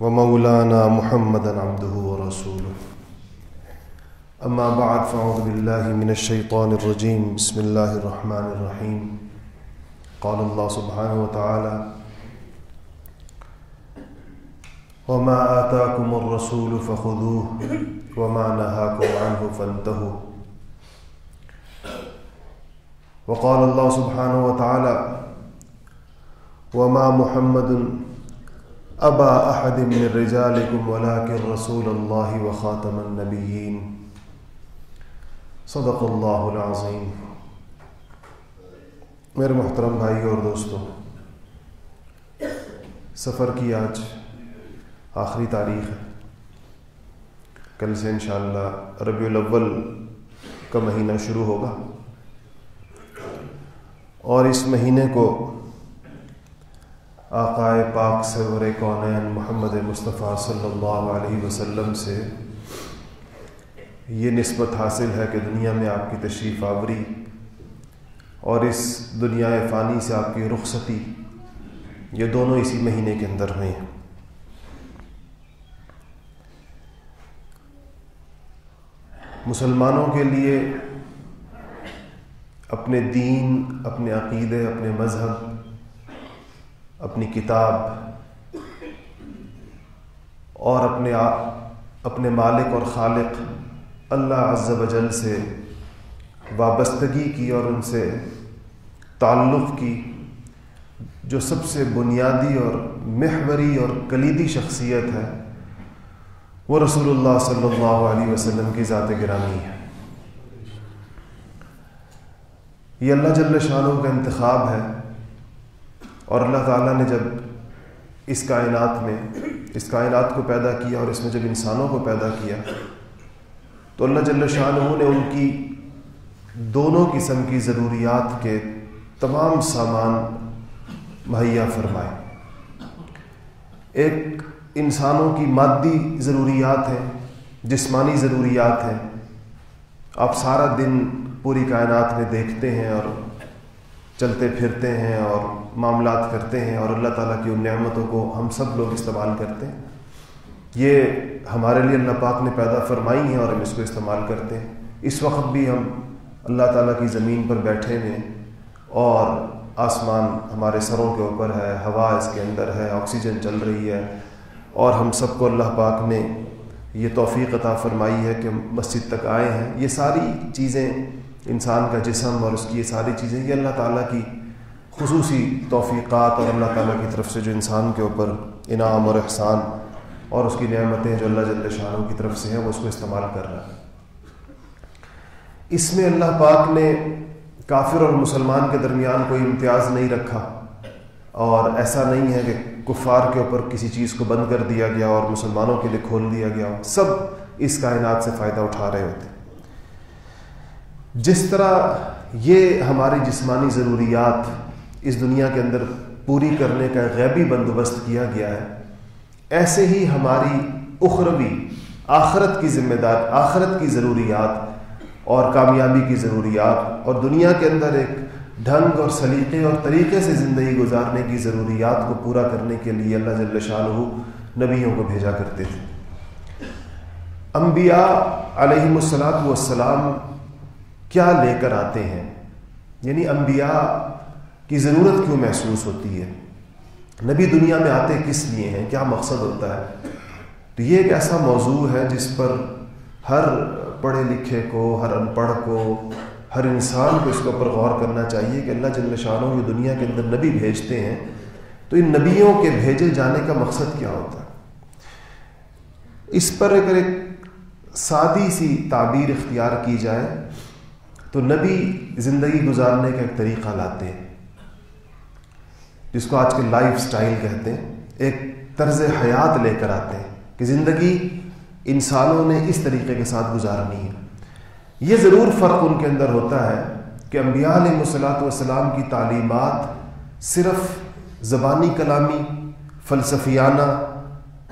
ومولانا محمدا عبده ورسوله. أما بعد، فأعوذ بالله من الشيطان الرجيم. بسم الله الرحمن الرحيم. قال الله سبحانه وتعالى وما آتاكم الرسول فخذوه، وما نهاكم عنه فانتهوا. وقال الله سبحانه وتعالى وما محمد أبا أحد من رجالكم ولكن رسول الله وخاتم النبيين. صدق اللہ العظیم میرے محترم بھائی اور دوستوں سفر کی آج آخری تاریخ ہے۔ کل سے انشاءاللہ ربیع الاول کا مہینہ شروع ہوگا۔ اور اس مہینے کو آقائے پاک سرور کونین محمد مصطفیٰ صلی اللہ علیہ وسلم سے یہ نسبت حاصل ہے کہ دنیا میں آپ کی تشریف آوری اور اس دنیا فانی سے آپ کی رخصتی یہ دونوں اسی مہینے کے اندر ہوئے ہیں۔ مسلمانوں کے لیے اپنے دین، اپنے عقیدے، اپنے مذہب اپنی کتاب اور اپنے اپنے مالک اور خالق اللہ عز و جل سے وابستگی کی اور ان سے تعلق کی، جو سب سے بنیادی اور محوری اور کلیدی شخصیت ہے، وہ رسول اللہ صلی اللہ علیہ وسلم کی ذات گرامی ہے۔ یہ اللہ جل شاہوں کا انتخاب ہے۔ اور اللہ تعالیٰ نے جب اس کائنات میں، اس کائنات کو پیدا کیا اور اس میں جب انسانوں کو پیدا کیا، تو اللہ جل شاہ نے ان کی دونوں قسم کی ضروریات کے تمام سامان مہیا فرمائے۔ ایک انسانوں کی مادی ضروریات ہیں، جسمانی ضروریات ہیں۔ آپ سارا دن پوری کائنات میں دیکھتے ہیں اور چلتے پھرتے ہیں اور معاملات کرتے ہیں اور اللہ تعالیٰ کی ان نعمتوں کو ہم سب لوگ استعمال کرتے ہیں۔ یہ ہمارے لیے اللہ پاک نے پیدا فرمائی ہیں اور ہم اس کو استعمال کرتے ہیں۔ اس وقت بھی ہم اللہ تعالیٰ کی زمین پر بیٹھے ہوئے اور آسمان ہمارے سروں کے اوپر ہے، ہوا اس کے اندر ہے، آکسیجن چل رہی ہے۔ اور ہم سب کو اللہ پاک نے یہ توفیق عطا فرمائی ہے کہ مسجد تک آئے ہیں۔ یہ ساری چیزیں انسان کا جسم اور اس کی یہ ساری چیزیں، یہ اللہ تعالیٰ کی خصوصی توفیقات اور اللہ تعالیٰ کی طرف سے جو انسان کے اوپر انعام اور احسان اور اس کی نعمتیں جو اللہ جل شاہوں کی طرف سے ہیں، وہ اس کو استعمال کر رہا ہے۔ اس میں اللہ پاک نے کافر اور مسلمان کے درمیان کوئی امتیاز نہیں رکھا اور ایسا نہیں ہے کہ کفار کے اوپر کسی چیز کو بند کر دیا گیا اور مسلمانوں کے لیے کھول دیا گیا۔ سب اس کائنات سے فائدہ اٹھا رہے ہوتے۔ جس طرح یہ ہماری جسمانی ضروریات اس دنیا کے اندر پوری کرنے کا غیبی بندوبست کیا گیا ہے، ایسے ہی ہماری اخروی، آخرت کی ذمہ دار، آخرت کی ضروریات اور کامیابی کی ضروریات اور دنیا کے اندر ایک ڈھنگ اور سلیقے اور طریقے سے زندگی گزارنے کی ضروریات کو پورا کرنے کے لیے اللہ جل شاہ نبیوں کو بھیجا کرتے تھے۔ انبیاء علیہ السلاۃ والسلام کیا لے کر آتے ہیں؟ یعنی انبیاء کی ضرورت کیوں محسوس ہوتی ہے؟ نبی دنیا میں آتے کس لیے ہیں؟ کیا مقصد ہوتا ہے؟ تو یہ ایک ایسا موضوع ہے جس پر ہر پڑھے لکھے کو، ہر ان پڑھ کو، ہر انسان کو اس کے اوپر غور کرنا چاہیے کہ اللہ جل شاہوں کی دنیا کے اندر نبی بھیجتے ہیں۔ تو ان نبیوں کے بھیجے جانے کا مقصد کیا ہوتا ہے؟ اس پر اگر ایک سادی سی تعبیر اختیار کی جائے تو نبی زندگی گزارنے کا ایک طریقہ لاتے ہیں۔ جس کو آج کے لائف سٹائل کہتے ہیں، ایک طرز حیات لے کر آتے ہیں کہ زندگی انسانوں نے اس طریقے کے ساتھ گزارنی ہے۔ یہ ضرور فرق ان کے اندر ہوتا ہے کہ انبیاء علیہ مسلاۃ والسلام کی تعلیمات صرف زبانی کلامی، فلسفیانہ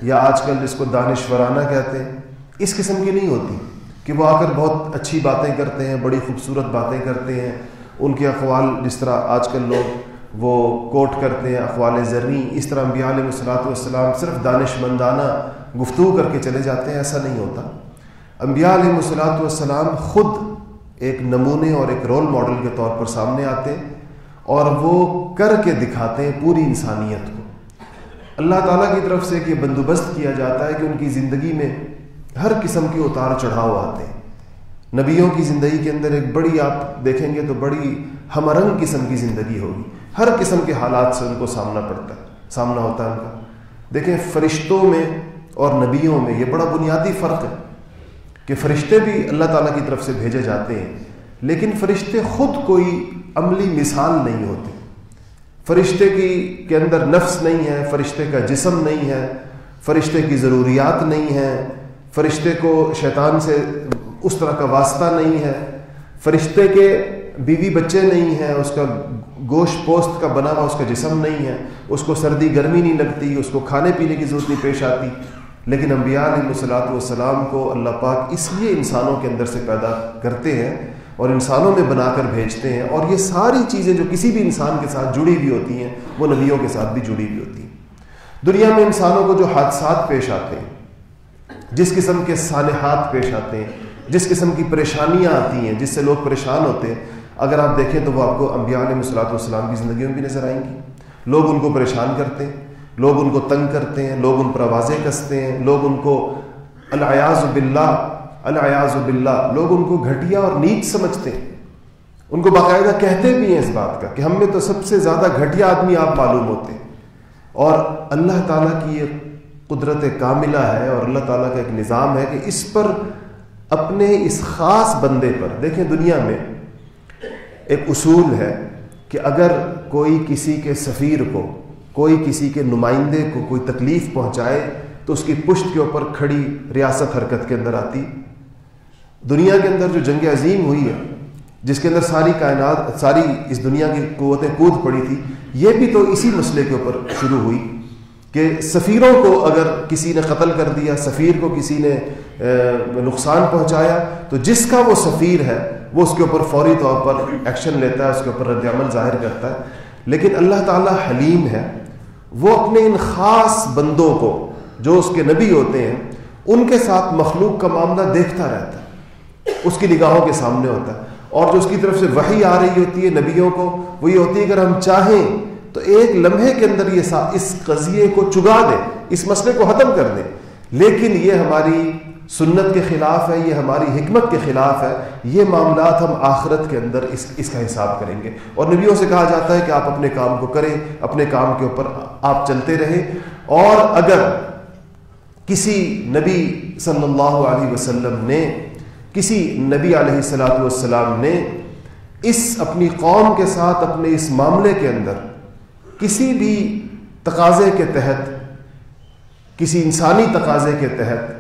یا آج کل جس کو دانشورانہ کہتے ہیں، اس قسم کی نہیں ہوتی۔ کہ وہ آ کر بہت اچھی باتیں کرتے ہیں، بڑی خوبصورت باتیں کرتے ہیں۔ ان کے اقوال جس طرح آج کل لوگ وہ کوٹ کرتے ہیں، اقوال زرعی، اس طرح انبیاء علیہ الصلاۃ والسلام صرف دانش مندانہ گفتگو کر کے چلے جاتے ہیں، ایسا نہیں ہوتا۔ انبیاء علیہ الصلاۃ والسلام خود ایک نمونے اور ایک رول ماڈل کے طور پر سامنے آتے ہیں اور وہ کر کے دکھاتے ہیں پوری انسانیت کو۔ اللہ تعالیٰ کی طرف سے ایک یہ بندوبست کیا جاتا ہے کہ ان کی زندگی میں ہر قسم کے اتار چڑھاؤ آتے ہیں۔ نبیوں کی زندگی کے اندر ایک بڑی آپ دیکھیں گے تو بڑی ہمرنگ قسم کی زندگی ہوگی۔ ہر قسم کے حالات سے ان کو سامنا پڑتا ہے، سامنا ہوتا ہے ان کا۔ دیکھیں فرشتوں میں اور نبیوں میں یہ بڑا بنیادی فرق ہے کہ فرشتے بھی اللہ تعالیٰ کی طرف سے بھیجے جاتے ہیں، لیکن فرشتے خود کوئی عملی مثال نہیں ہوتے۔ فرشتے کی کے اندر نفس نہیں ہے، فرشتے کا جسم نہیں ہے، فرشتے کی ضروریات نہیں ہیں۔ فرشتے کو شیطان سے اس طرح کا واسطہ نہیں ہے۔ فرشتے کے بیوی بچے نہیں ہیں، اس کا گوشت پوست کا بنا ہوا اس کا جسم نہیں ہے۔ اس کو سردی گرمی نہیں لگتی، اس کو کھانے پینے کی ضرورت نہیں پیش آتی۔ لیکن انبیاء علیہ الصلاۃ والسلام کو اللہ پاک اس لیے انسانوں کے اندر سے پیدا کرتے ہیں اور انسانوں میں بنا کر بھیجتے ہیں۔ اور یہ ساری چیزیں جو کسی بھی انسان کے ساتھ جڑی ہوئی ہوتی ہیں، وہ نبیوں کے ساتھ بھی جڑی ہوئی ہوتی ہیں۔ دنیا میں انسانوں کو جو حادثات پیش آتے ہیں جس قسم کے صالحات پیش آتے ہیں، جس قسم کی پریشانیاں آتی ہیں، جس سے لوگ پریشان ہوتے ہیں، اگر آپ دیکھیں تو وہ آپ کو انبیاء علیہ الصلاۃ والسلام کی زندگیوں میں بھی نظر آئیں گی۔ لوگ ان کو پریشان کرتے ہیں، لوگ ان کو تنگ کرتے ہیں، لوگ ان پر آوازیں کستے ہیں، لوگ ان کو الیاز باللہ الیاز باللہ، لوگ ان کو گھٹیا اور نیچ سمجھتے ہیں۔ ان کو باقاعدہ کہتے بھی ہیں اس بات کا کہ ہم میں تو سب سے زیادہ گھٹیا آدمی آپ معلوم ہوتے ہیں۔ اور اللہ تعالیٰ کی یہ قدرت کاملہ ہے اور اللہ تعالیٰ کا ایک نظام ہے کہ اس پر اپنے اس خاص بندے پر، دیکھیں دنیا میں ایک اصول ہے کہ اگر کوئی کسی کے سفیر کو، کوئی کسی کے نمائندے کو کوئی تکلیف پہنچائے تو اس کی پشت کے اوپر کھڑی ریاست حرکت کے اندر آتی۔ دنیا کے اندر جو جنگ عظیم ہوئی ہے، جس کے اندر ساری کائنات، ساری اس دنیا کی قوتیں کود پڑی تھی، یہ بھی تو اسی مسئلے کے اوپر شروع ہوئی۔ کہ سفیروں کو اگر کسی نے قتل کر دیا، سفیر کو کسی نے نقصان پہنچایا، تو جس کا وہ سفیر ہے، وہ اس کے اوپر فوری طور پر ایکشن لیتا ہے، اس کے اوپر رد عمل ظاہر کرتا ہے۔ لیکن اللہ تعالیٰ حلیم ہے۔ وہ اپنے ان خاص بندوں کو، جو اس کے نبی ہوتے ہیں، ان کے ساتھ مخلوق کا معاملہ دیکھتا رہتا ہے۔ اس کی نگاہوں کے سامنے ہوتا ہے۔ اور جو اس کی طرف سے وہی آ رہی ہوتی ہے نبیوں کو، وہ یہ ہوتی ہے اگر ہم چاہیں تو ایک لمحے کے اندر یہ اس قضیے کو چگا دیں اس مسئلے کو ختم کر دیں لیکن یہ ہماری سنت کے خلاف ہے، یہ ہماری حکمت کے خلاف ہے، یہ معاملات ہم آخرت کے اندر اس اس کا حساب کریں گے۔ اور نبیوں سے کہا جاتا ہے کہ آپ اپنے کام کو کریں، اپنے کام کے اوپر آپ چلتے رہیں۔ اور اگر کسی نبی صلی اللہ علیہ وسلم نے، کسی نبی علیہ السلاۃ والسلام نے اس اپنی قوم کے ساتھ، اپنے اس معاملے کے اندر کسی بھی تقاضے کے تحت، کسی انسانی تقاضے کے تحت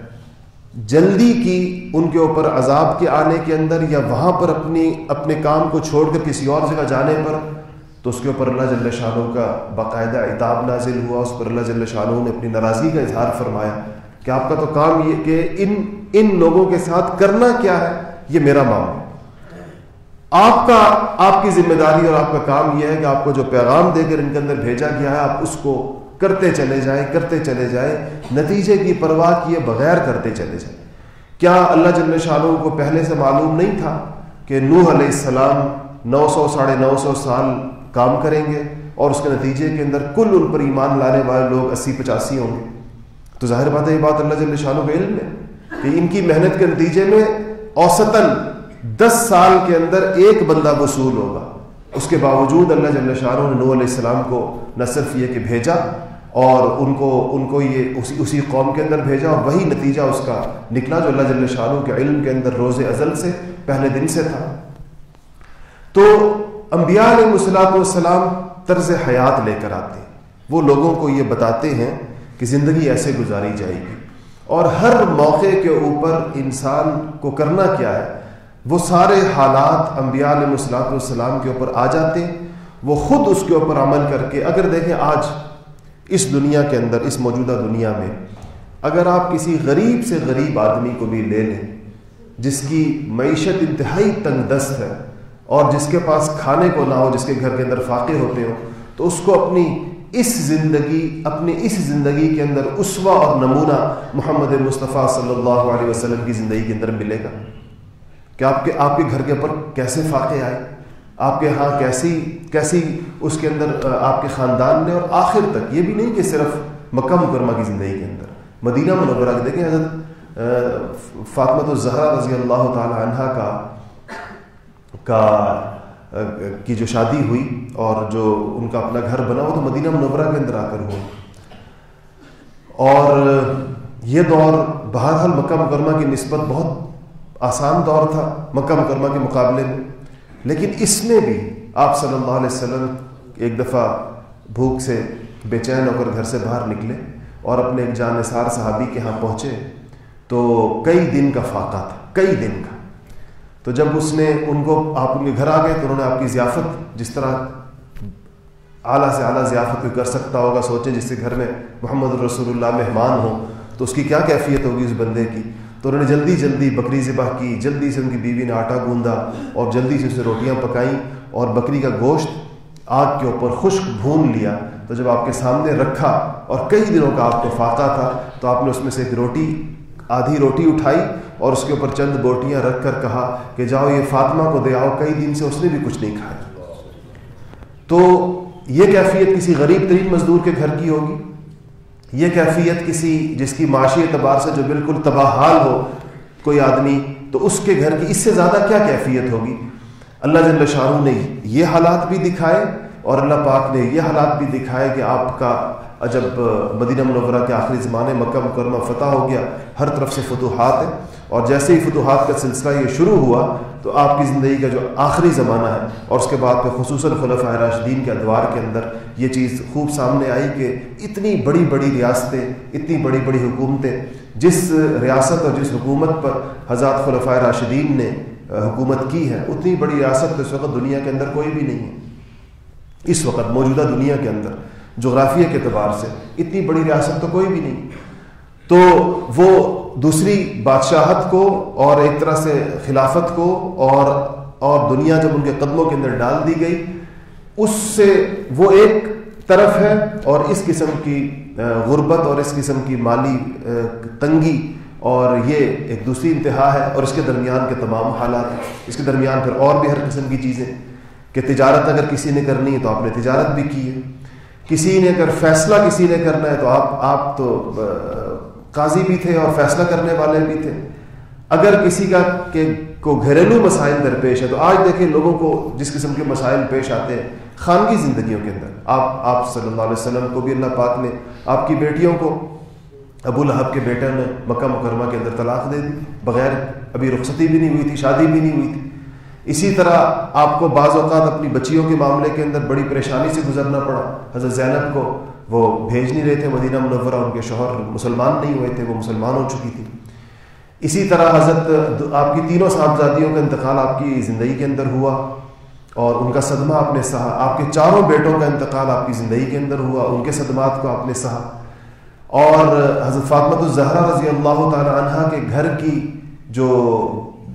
جلدی کی ان کے اوپر عذاب کے آنے کے اندر یا وہاں پر اپنی، اپنے کام کو چھوڑ کر کسی اور جگہ جانے پر، تو اس کے اوپر اللہ جل شاہ کا باقاعدہ اعتاب نازل ہوا۔ اس پر اللہ جل شاہ نے اپنی ناراضگی کا اظہار فرمایا کہ آپ کا تو کام یہ کہ ان ان لوگوں کے ساتھ کرنا کیا ہے، یہ میرا معاملہ۔ آپ کا، آپ کی ذمہ داری اور آپ کا کام یہ ہے کہ آپ کو جو پیغام دے کر ان کے اندر بھیجا گیا ہے، آپ اس کو کرتے چلے جائیں، کرتے چلے جائیں، نتیجے کی پرواہ کیے بغیر کرتے چلے جائیں۔ کیا اللہ جل شاہ کو پہلے سے معلوم نہیں تھا کہ نوح علیہ السلام نو سو ساڑھے نو سو سال کام کریں گے اور اس کے نتیجے کے اندر کل ان پر ایمان لانے والے لوگ اسی پچاسی ہوں گے؟ تو ظاہر بات ہے، یہ بات اللہ جل شاہ کا علم ہے کہ ان کی محنت کے نتیجے میں اوسطاً دس سال کے اندر ایک بندہ وصول ہوگا۔ اس کے باوجود اللہ جل شاہ نے نو علیہ السلام کو نہ صرف یہ کہ بھیجا اور ان کو ان کو یہ اسی اسی قوم کے اندر بھیجا اور وہی نتیجہ اس کا نکلا جو اللہ جل شاہ کے علم کے اندر روز ازل سے، پہلے دن سے تھا۔ تو انبیاء علیہ السلاۃ والسلام طرز حیات لے کر آتے ہیں۔ وہ لوگوں کو یہ بتاتے ہیں کہ زندگی ایسے گزاری جائے گی۔ اور ہر موقع کے اوپر انسان کو کرنا کیا ہے؟ وہ سارے حالات انبیاء علیہ السلاۃ والسلام کے اوپر آ جاتے، وہ خود اس کے اوپر عمل کر کے، اگر دیکھیں آج اس دنیا کے اندر، اس موجودہ دنیا میں، اگر آپ کسی غریب سے غریب آدمی کو بھی لے لیں، جس کی معیشت انتہائی تنگ دست ہے، اور جس کے پاس کھانے کو نہ ہو، جس کے گھر کے اندر فاقے ہوتے ہوں، تو اس کو اپنی اس زندگی اپنی اس زندگی کے اندر اسوا اور نمونہ محمد مصطفیٰ صلی اللہ علیہ وسلم کی زندگی کے اندر ملے گا۔ کہ آپ کے آپ کے گھر کے اوپر کیسے فاقے آئے؟ آپ کے ہاں کیسی کیسی اس کے اندر آپ کے خاندان نے اور آخر تک؟ یہ بھی نہیں کہ صرف مکہ مکرمہ کی زندگی کے اندر۔ مدینہ منورہ کے دیکھیں حضرت فاطمت الزہرا رضی اللہ تعالی عنہ کا کا کی جو شادی ہوئی اور جو ان کا اپنا گھر بنا وہ تو مدینہ منورہ کے اندر آ کر ہوا۔ اور یہ دور بہرحال مکہ مکرمہ کی نسبت بہت آسان دور تھا مکہ مکرمہ کے مقابلے میں۔ لیکن اس میں بھی آپ صلی اللہ علیہ وسلم ایک دفعہ بھوک سے بے چین ہو کر گھر سے باہر نکلے اور اپنے ایک جان نثار صحابی کے ہاں پہنچے تو کئی دن کا فاقہ تھا، کئی دن کا۔ تو جب اس نے ان کو، آپ ان کے گھر آ گئے تو انہوں نے آپ کی ضیافت جس طرح اعلیٰ سے اعلیٰ ضیافت کوئی کر سکتا ہوگا، سوچیں جس سے گھر میں محمد رسول اللہ مہمان ہو تو اس کی کیا کیفیت ہوگی اس بندے کی؟ تو انہوں نے جلدی جلدی بکری ذبح کی، جلدی سے ان کی بیوی نے آٹا گوندا اور جلدی سے اسے روٹیاں پکائیں اور بکری کا گوشت آگ کے اوپر خشک بھون لیا۔ تو جب آپ کے سامنے رکھا اور کئی دنوں کا آپ کو فاقہ تھا، تو آپ نے اس میں سے ایک روٹی، آدھی روٹی اٹھائی اور اس کے اوپر چند بوٹیاں رکھ کر کہا کہ جاؤ یہ فاطمہ کو دے آؤ، کئی دن سے اس نے بھی کچھ نہیں کھایا۔ تو یہ کیفیت کسی غریب ترین مزدور کے گھر کی ہوگی۔ یہ کیفیت کسی جس کی معاشی اعتبار سے جو بالکل تباہ حال ہو کوئی آدمی، تو اس کے گھر کی اس سے زیادہ کیا کیفیت ہوگی؟ اللہ جل شاہ نے یہ حالات بھی دکھائے اور اللہ پاک نے یہ حالات بھی دکھائے کہ آپ کا جب مدینہ منورہ کے آخری زمانے، مکہ مکرمہ، فتح ہو گیا، ہر طرف سے فتوحات ہیں۔ اور جیسے ہی فتوحات کا سلسلہ یہ شروع ہوا تو آپ کی زندگی کا جو آخری زمانہ ہے اور اس کے بعد پہ خصوصاً خلفۂ راشدین کے ادوار کے اندر یہ چیز خوب سامنے آئی کہ اتنی بڑی بڑی ریاستیں، اتنی بڑی بڑی حکومتیں، جس ریاست اور جس حکومت پر حضرات خلفۂ راشدین نے حکومت کی ہے، اتنی بڑی ریاست اس وقت دنیا کے اندر کوئی بھی نہیں ہے۔ اس وقت موجودہ دنیا کے اندر، جغرافیہ کے اعتبار سے اتنی بڑی ریاست تو کوئی بھی نہیں۔ تو وہ دوسری بادشاہت کو اور ایک طرح سے خلافت کو اور اور دنیا جب ان کے قدموں کے اندر ڈال دی گئی، اس سے وہ ایک طرف ہے اور اس قسم کی غربت اور اس قسم کی مالی تنگی اور یہ ایک دوسری انتہا ہے اور اس کے درمیان کے تمام حالات اس کے درمیان پھر اور بھی ہر قسم کی چیزیں کہ تجارت اگر کسی نے کرنی ہے تو آپ نے تجارت بھی کی ہے۔ کسی نے اگر فیصلہ کسی نے کرنا ہے تو آپ آپ تو قاضی بھی تھے اور فیصلہ کرنے والے بھی تھے۔ اگر کسی کا کہ کو گھریلو مسائل درپیش ہے تو آج دیکھیں لوگوں کو جس قسم کے مسائل پیش آتے ہیں خانگی زندگیوں کے اندر۔ آپ آپ صلی اللہ علیہ وسلم کو بھی اللہ پاک نے آپ کی بیٹیوں کو ابو لہب کے بیٹے نے مکہ مکرمہ کے اندر طلاق دے دی، بغیر ابھی رخصتی بھی نہیں ہوئی تھی، شادی بھی نہیں ہوئی تھی۔ اسی طرح آپ کو بعض اوقات اپنی بچیوں کے معاملے کے اندر بڑی پریشانی سے گزرنا پڑا۔ حضرت زینب کو وہ بھیج نہیں رہے تھے مدینہ منورہ، ان کے شوہر مسلمان نہیں ہوئے تھے، وہ مسلمان ہو چکی تھی۔ اسی طرح حضرت آپ کی تینوں صاحبزادیوں کا انتقال آپ کی زندگی کے اندر ہوا اور ان کا صدمہ آپ نے سہا، آپ کے چاروں بیٹوں کا انتقال آپ کی زندگی کے اندر ہوا، ان کے صدمات کو آپ نے سہا۔ اور حضرت فاطمت الزہرا رضی اللہ تعالی عنہ کے گھر کی جو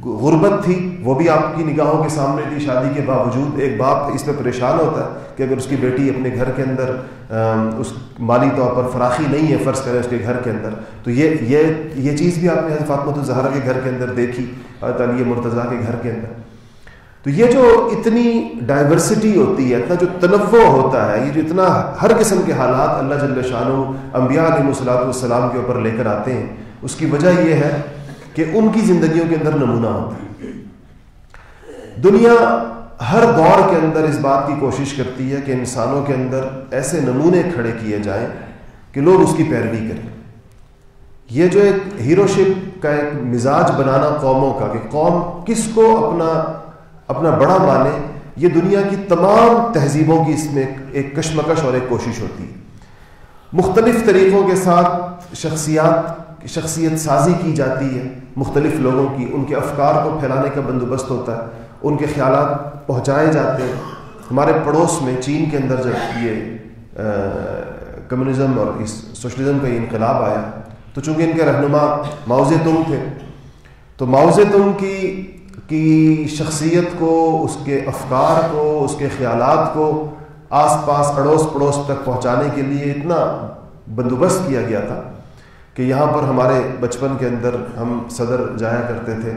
غربت تھی، وہ بھی آپ کی نگاہوں کے سامنے تھی، شادی کے باوجود ایک باپ اس پہ پریشان ہوتا ہے کہ اگر اس کی بیٹی اپنے گھر کے اندر اس مالی طور پر فراخی نہیں ہے، فرض کرے اس کے گھر کے اندر، تو یہ یہ یہ چیز بھی آپ نے حضرت فاطمۃ الظہرا کے گھر کے اندر دیکھی، حضرت علی مرتضیٰ کے گھر کے اندر۔ تو یہ جو اتنی ڈائیورسٹی ہوتی ہے، اتنا جو تنوع ہوتا ہے، یہ جو اتنا ہر قسم کے حالات اللہ جل شاہ انبیاء علیہ الصلاۃ والسلام کے اوپر لے کر آتے ہیں، اس کی وجہ یہ ہے کہ ان کی زندگیوں کے اندر نمونہ ہوتا ہے۔ دنیا ہر دور کے اندر اس بات کی کوشش کرتی ہے کہ انسانوں کے اندر ایسے نمونے کھڑے کیے جائیں کہ لوگ اس کی پیروی کریں۔ یہ جو ایک ہیرو شپ کا ایک مزاج بنانا قوموں کا کہ قوم کس کو اپنا اپنا بڑا مانے، یہ دنیا کی تمام تہذیبوں کی اس میں ایک کشمکش اور ایک کوشش ہوتی ہے۔ مختلف طریقوں کے ساتھ شخصیات شخصیت سازی کی جاتی ہے، مختلف لوگوں کی، ان کے افکار کو پھیلانے کا بندوبست ہوتا ہے، ان کے خیالات پہنچائے جاتے ہیں۔ ہمارے پڑوس میں چین کے اندر جب یہ کمیونزم اور اس سوشلزم کا یہ انقلاب آیا، تو چونکہ ان کے رہنما معاوض تنگ تھے، تو معاوض تنگ کی کی شخصیت کو، اس کے افکار کو، اس کے خیالات کو آس پاس، اڑوس پڑوس تک پہنچانے کے لیے اتنا بندوبست کیا گیا تھا۔ کہ یہاں پر ہمارے بچپن کے اندر ہم صدر جایا کرتے تھے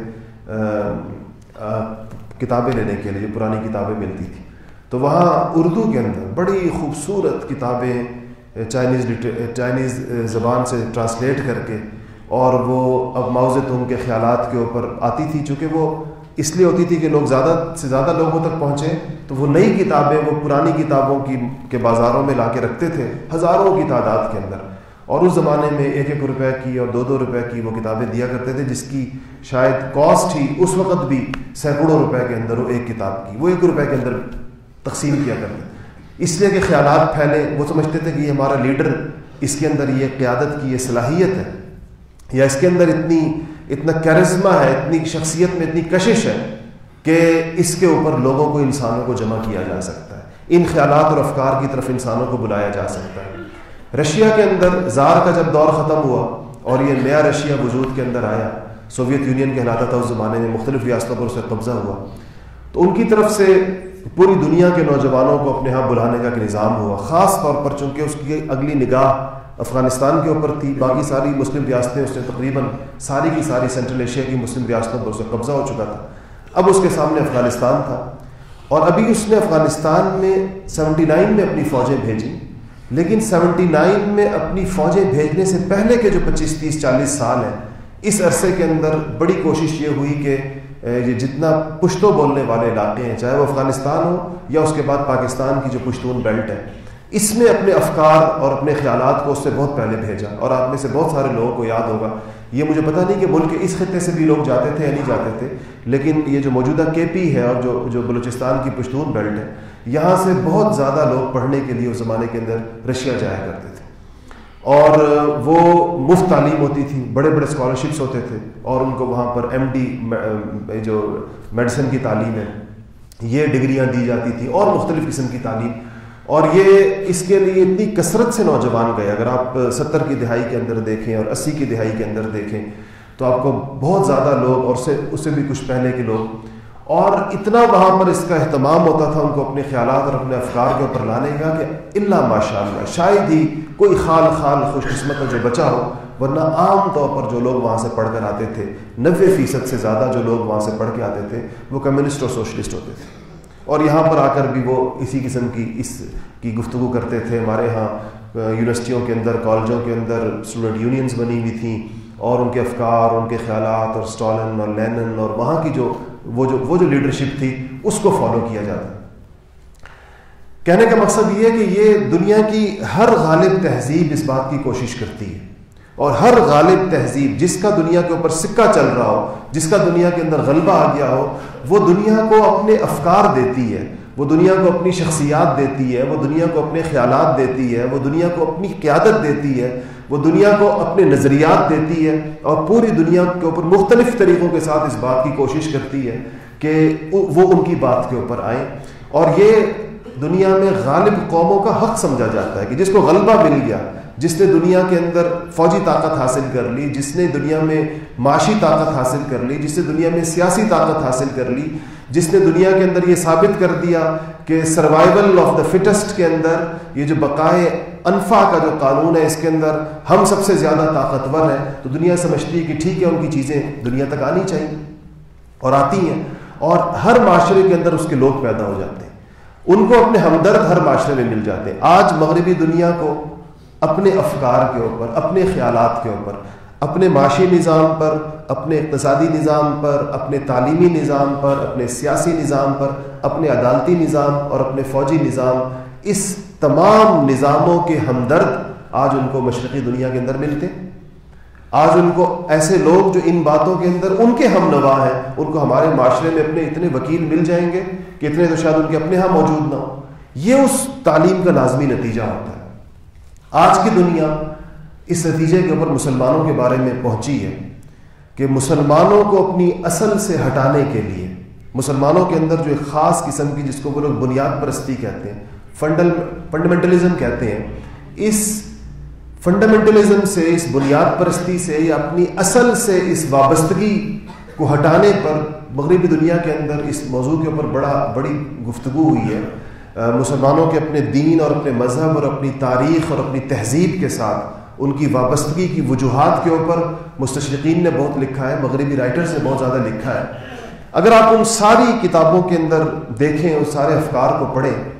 کتابیں لینے کے لیے، پرانی کتابیں ملتی تھیں۔ تو وہاں اردو کے اندر بڑی خوبصورت کتابیں چائنیز چائنیز زبان سے ٹرانسلیٹ کر کے اور وہ اب معاوض تم کے خیالات کے اوپر آتی تھی۔ چونکہ وہ اس لیے ہوتی تھی کہ لوگ زیادہ سے زیادہ لوگوں تک پہنچیں تو وہ نئی کتابیں، وہ پرانی کتابوں کی، کے بازاروں میں لا کے رکھتے تھے ہزاروں کی تعداد کے اندر۔ اور اس زمانے میں ایک ایک روپے کی اور دو دو روپے کی وہ کتابیں دیا کرتے تھے، جس کی شاید کاسٹ ہی اس وقت بھی سینکڑوں روپے کے اندر وہ ایک کتاب کی، وہ ایک روپے کے اندر تقسیم کیا کرتے اس لیے کہ خیالات پھیلے، وہ سمجھتے تھے کہ یہ ہمارا لیڈر، اس کے اندر یہ قیادت کی یہ صلاحیت ہے، یا اس کے اندر اتنی، اتنا کیرزما ہے، اتنی شخصیت میں اتنی کشش ہے کہ اس کے اوپر لوگوں کو، انسانوں کو جمع کیا جا سکتا ہے۔ ان خیالات اور افکار کی طرف انسانوں کو بلایا جا سکتا ہے۔ رشیا کے اندر زار کا جب دور ختم ہوا اور یہ نیا رشیا وجود کے اندر آیا، سوویت یونین کہلاتا تھا اس زمانے میں مختلف ریاستوں پر اسے قبضہ ہوا۔ تو ان کی طرف سے پوری دنیا کے نوجوانوں کو اپنے ہاں بلانے کا ایک نظام ہوا۔ خاص طور پر چونکہ اس کی اگلی نگاہ افغانستان کے اوپر تھی، باقی ساری مسلم ریاستیں اس نے تقریباً ساری کی ساری سینٹرل ایشیا کی مسلم ریاستوں پر اسے قبضہ ہو چکا تھا۔ اب اس کے سامنے افغانستان تھا۔ اور ابھی اس نے افغانستان میں سیونٹی نائن میں اپنی فوجیں بھیجیں۔ لیکن سیونٹی نائن میں اپنی فوجیں بھیجنے سے پہلے کے جو پچیس، تیس، چالیس سال ہیں، اس عرصے کے اندر بڑی کوشش یہ ہوئی کہ یہ جتنا پشتو بولنے والے علاقے ہیں، چاہے وہ افغانستان ہو یا اس کے بعد پاکستان کی جو پشتون بیلٹ ہے اس میں اپنے افکار اور اپنے خیالات کو اس سے بہت پہلے بھیجا اور آپ میں سے بہت سارے لوگوں کو یاد ہوگا یہ مجھے پتہ نہیں کہ ملک کے اس خطے سے بھی لوگ جاتے تھے یا نہیں جاتے تھے، لیکن یہ جو موجودہ کے پی ہے اور جو جو بلوچستان کی پشتون بیلٹ ہے، یہاں سے بہت زیادہ لوگ پڑھنے کے لیے اس زمانے کے اندر رشیا جایا کرتے تھے۔ اور وہ مفت تعلیم ہوتی تھی، بڑے بڑے اسکالرشپس ہوتے تھے اور ان کو وہاں پر ایم ڈی جو میڈیسن کی تعلیم ہے، یہ ڈگریاں دی جاتی تھیں اور مختلف قسم کی تعلیم۔ اور یہ اس کے لیے اتنی کثرت سے نوجوان گئے۔ اگر آپ ستر کی دہائی کے اندر دیکھیں اور اسی کی دہائی کے اندر دیکھیں تو آپ کو بہت زیادہ لوگ اور سے اس سے بھی کچھ پہلے کے لوگ اور اتنا وہاں پر اس کا اہتمام ہوتا تھا، ان کو اپنے خیالات اور اپنے افکار کے اوپر لانے کا کہ اللہ ماشاء اللہ، شاید ہی کوئی خال خال خوش قسمت جو بچا ہو، ورنہ عام طور پر جو لوگ وہاں سے پڑھ کر آتے تھے، نوے فیصد سے زیادہ جو لوگ وہاں سے پڑھ کے آتے تھے، وہ کمیونسٹ اور سوشلسٹ ہوتے تھے۔ اور یہاں پر آ کر بھی وہ اسی قسم کی اس کی گفتگو کرتے تھے ہمارے ہاں یونیورسٹیوں کے اندر، کالجوں کے اندر، اسٹوڈنٹ یونینز بنی ہوئی تھیں اور ان کے افکار، ان کے خیالات اور اسٹالن اور لینن اور وہاں کی جو وہ جو وہ جو لیڈرشپ تھی، اس کو فالو کیا جاتا کہنے کا مقصد یہ ہے کہ یہ دنیا کی ہر غالب تہذیب اس بات کی کوشش کرتی ہے۔ اور ہر غالب تہذیب جس کا دنیا کے اوپر سکہ چل رہا ہو، جس کا دنیا کے اندر غلبہ آ گیا ہو، وہ دنیا کو اپنے افکار دیتی ہے، وہ دنیا کو اپنی شخصیات دیتی ہے، وہ دنیا کو اپنے خیالات دیتی ہے، وہ دنیا کو اپنی قیادت دیتی ہے، وہ دنیا کو اپنے نظریات دیتی ہے اور پوری دنیا کے اوپر مختلف طریقوں کے ساتھ اس بات کی کوشش کرتی ہے کہ وہ ان کی بات کے اوپر آئیں۔ اور یہ دنیا میں غالب قوموں کا حق سمجھا جاتا ہے کہ جس کو غلبہ مل گیا جس نے دنیا کے اندر فوجی طاقت حاصل کر لی، جس نے دنیا میں معاشی طاقت حاصل کر لی، جس نے دنیا میں سیاسی طاقت حاصل کر لی، جس نے دنیا کے اندر یہ ثابت کر دیا کہ سروائیول آف دا فٹسٹ کے اندر یہ جو بقائے انفا کا جو قانون ہے، اس کے اندر ہم سب سے زیادہ طاقتور ہیں، تو دنیا سمجھتی ہے کہ ٹھیک ہے، ان کی چیزیں دنیا تک آنی چاہیے اور آتی ہیں اور ہر معاشرے کے اندر اس کے لوگ پیدا ہو جاتے ہیں۔ ان کو اپنے ہمدرد ہر معاشرے میں مل جاتے ہیں۔ آج مغربی دنیا کو اپنے افکار کے اوپر، اپنے خیالات کے اوپر، اپنے معاشی نظام پر، اپنے اقتصادی نظام پر، اپنے تعلیمی نظام پر، اپنے سیاسی نظام پر، اپنے عدالتی نظام اور اپنے فوجی نظام، اس تمام نظاموں کے ہمدرد آج ان کو مشرقی دنیا کے اندر ملتے آج ان کو ایسے لوگ جو ان باتوں کے اندر ان کے ہم نوا ہیں، ان کو ہمارے معاشرے میں اپنے اتنے وکیل مل جائیں گے کہ اتنے تو شاید ان کے اپنے ہاں موجود نہ ہو یہ اس تعلیم کا لازمی نتیجہ ہوتا ہے۔ آج کی دنیا اس نتیجے کے اوپر مسلمانوں کے بارے میں پہنچی ہے کہ مسلمانوں کو اپنی اصل سے ہٹانے کے لیے مسلمانوں کے اندر جو ایک خاص قسم کی جس کو وہ لوگ بنیاد پرستی کہتے ہیں، فنڈل فنڈامنٹلزم کہتے ہیں، اس فنڈامنٹلزم سے، اس بنیاد پرستی سے یا اپنی اصل سے اس وابستگی کو ہٹانے پر مغربی دنیا کے اندر اس موضوع کے اوپر بڑا بڑی گفتگو ہوئی ہے۔ مسلمانوں کے اپنے دین اور اپنے مذہب اور اپنی تاریخ اور اپنی تہذیب کے ساتھ ان کی وابستگی کی وجوہات کے اوپر مستشرقین نے بہت لکھا ہے، مغربی رائٹرز نے بہت زیادہ لکھا ہے۔ اگر آپ ان ساری کتابوں کے اندر دیکھیں اس سارے افکار کو پڑھیں،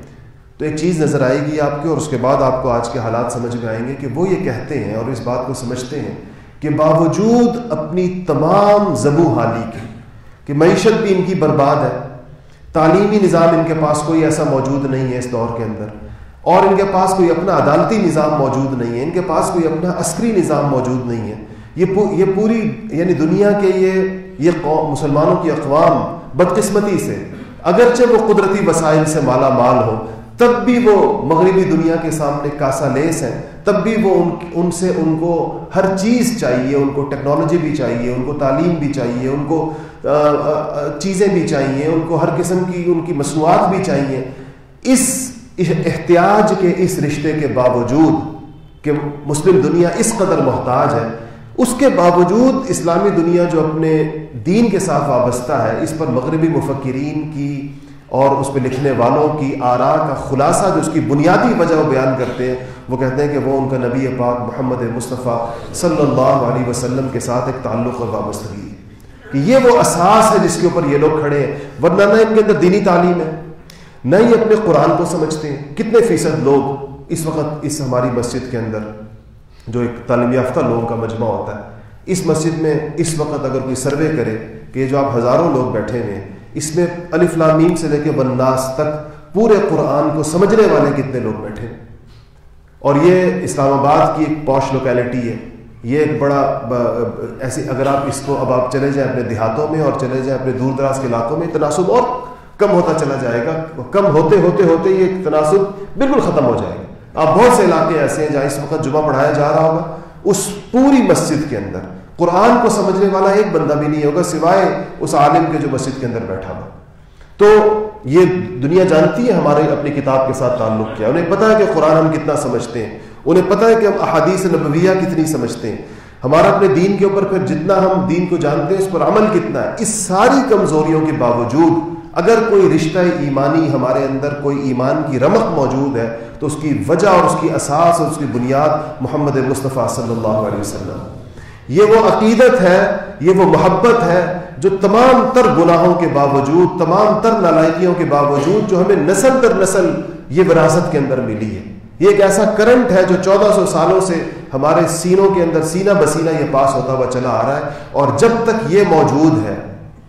تو ایک چیز نظر آئے گی آپ کے اور اس کے بعد آپ کو آج کے حالات سمجھ میں آئیں گے کہ وہ یہ کہتے ہیں اور اس بات کو سمجھتے ہیں کہ باوجود اپنی تمام زبو حالی کے کہ معیشت بھی ان کی برباد ہے۔ تعلیمی نظام ان کے پاس کوئی ایسا موجود نہیں ہے اس دور کے اندر۔ اور ان کے پاس کوئی اپنا عدالتی نظام موجود نہیں ہے، ان کے پاس کوئی اپنا عسکری نظام موجود نہیں ہے۔ یہ یہ پوری یعنی دنیا کے یہ یہ قوم مسلمانوں کی اقوام بدقسمتی سے، اگرچہ وہ قدرتی وسائل سے مالا مال ہو، تب بھی وہ مغربی دنیا کے سامنے کاسا لیس ہیں۔ تب بھی وہ ان ان سے ان کو ہر چیز چاہیے، ان کو ٹیکنالوجی بھی چاہیے، ان کو تعلیم بھی چاہیے، ان کو چیزیں بھی چاہیے، ان کو ہر قسم کی، ان کی مصنوعات بھی چاہیے۔ اس احتیاج کے، اس رشتے کے باوجود کہ مسلم دنیا اس قدر محتاج ہے، اس کے باوجود اسلامی دنیا جو اپنے دین کے ساتھ وابستہ ہے، اس پر مغربی مفکرین کی اور اس پہ لکھنے والوں کی آرا کا خلاصہ جو اس کی بنیادی وجہ وہ بیان کرتے ہیں، وہ کہتے ہیں کہ وہ ان کا نبی پاک محمد مصطفیٰ صلی اللہ علیہ وسلم کے ساتھ ایک تعلق اور وابستگی ہے۔ کہ یہ وہ اساس ہے جس کے اوپر یہ لوگ کھڑے ہیں۔ ورنہ نہ ان کے اندر دینی تعلیم ہے، نہ ہی اپنے قرآن کو سمجھتے ہیں۔ کتنے فیصد لوگ اس وقت اس ہماری مسجد کے اندر، جو ایک تعلیم یافتہ لوگوں کا مجمع ہوتا ہے، اس مسجد میں اس وقت اگر کوئی سروے کرے کہ جو آپ ہزاروں لوگ بیٹھے ہوئے ہیں، اس میں الف لامیم سے لے کے بناس تک پورے قرآن کو سمجھنے والے کتنے لوگ بیٹھے ہیں۔ اور یہ اسلام آباد کی ایک پوش لوکیلٹی ہے۔ یہ ایک بڑا ایسی اگر آپ اس کو اب آپ چلے جائیں اپنے دیہاتوں میں اور چلے جائیں اپنے دور دراز کے علاقوں میں، تناسب اور کم ہوتا چلا جائے گا۔ کم ہوتے ہوتے ہوتے یہ تناسب بالکل ختم ہو جائے گا۔ آپ بہت سے علاقے ایسے ہیں جہاں اس وقت جمعہ پڑھایا جا رہا ہوگا۔ اس پوری مسجد کے اندر، قرآن کو سمجھنے والا ایک بندہ بھی نہیں ہوگا سوائے اس عالم کے جو مسجد کے اندر بیٹھا ہوا۔ تو یہ دنیا جانتی ہے ہمارے اپنی کتاب کے ساتھ تعلق کیا۔ انہیں پتا ہے کہ قرآن ہم کتنا سمجھتے ہیں۔ انہیں پتا ہے کہ ہم احادیث نبویہ کتنی سمجھتے ہیں۔ ہمارا اپنے دین کے اوپر پھر جتنا ہم دین کو جانتے ہیں، اس پر عمل کتنا ہے؟ اس ساری کمزوریوں کے باوجود اگر کوئی رشتہ ایمانی ہمارے اندر کوئی ایمان کی رمق موجود ہے، تو اس کی وجہ اور اس کی اساس اور اس کی بنیاد محمد مصطفیٰ صلی اللہ علیہ وسلم۔ یہ وہ عقیدت ہے، یہ وہ محبت ہے جو تمام تر گناہوں کے باوجود، تمام تر نالائکیوں کے باوجود جو ہمیں نسل در نسل یہ وراثت کے اندر ملی ہے۔ یہ ایک ایسا کرنٹ ہے جو چودہ سو سالوں سے ہمارے سینوں کے اندر سینہ بسینہ یہ پاس ہوتا ہوا چلا آ رہا ہے اور جب تک یہ موجود ہے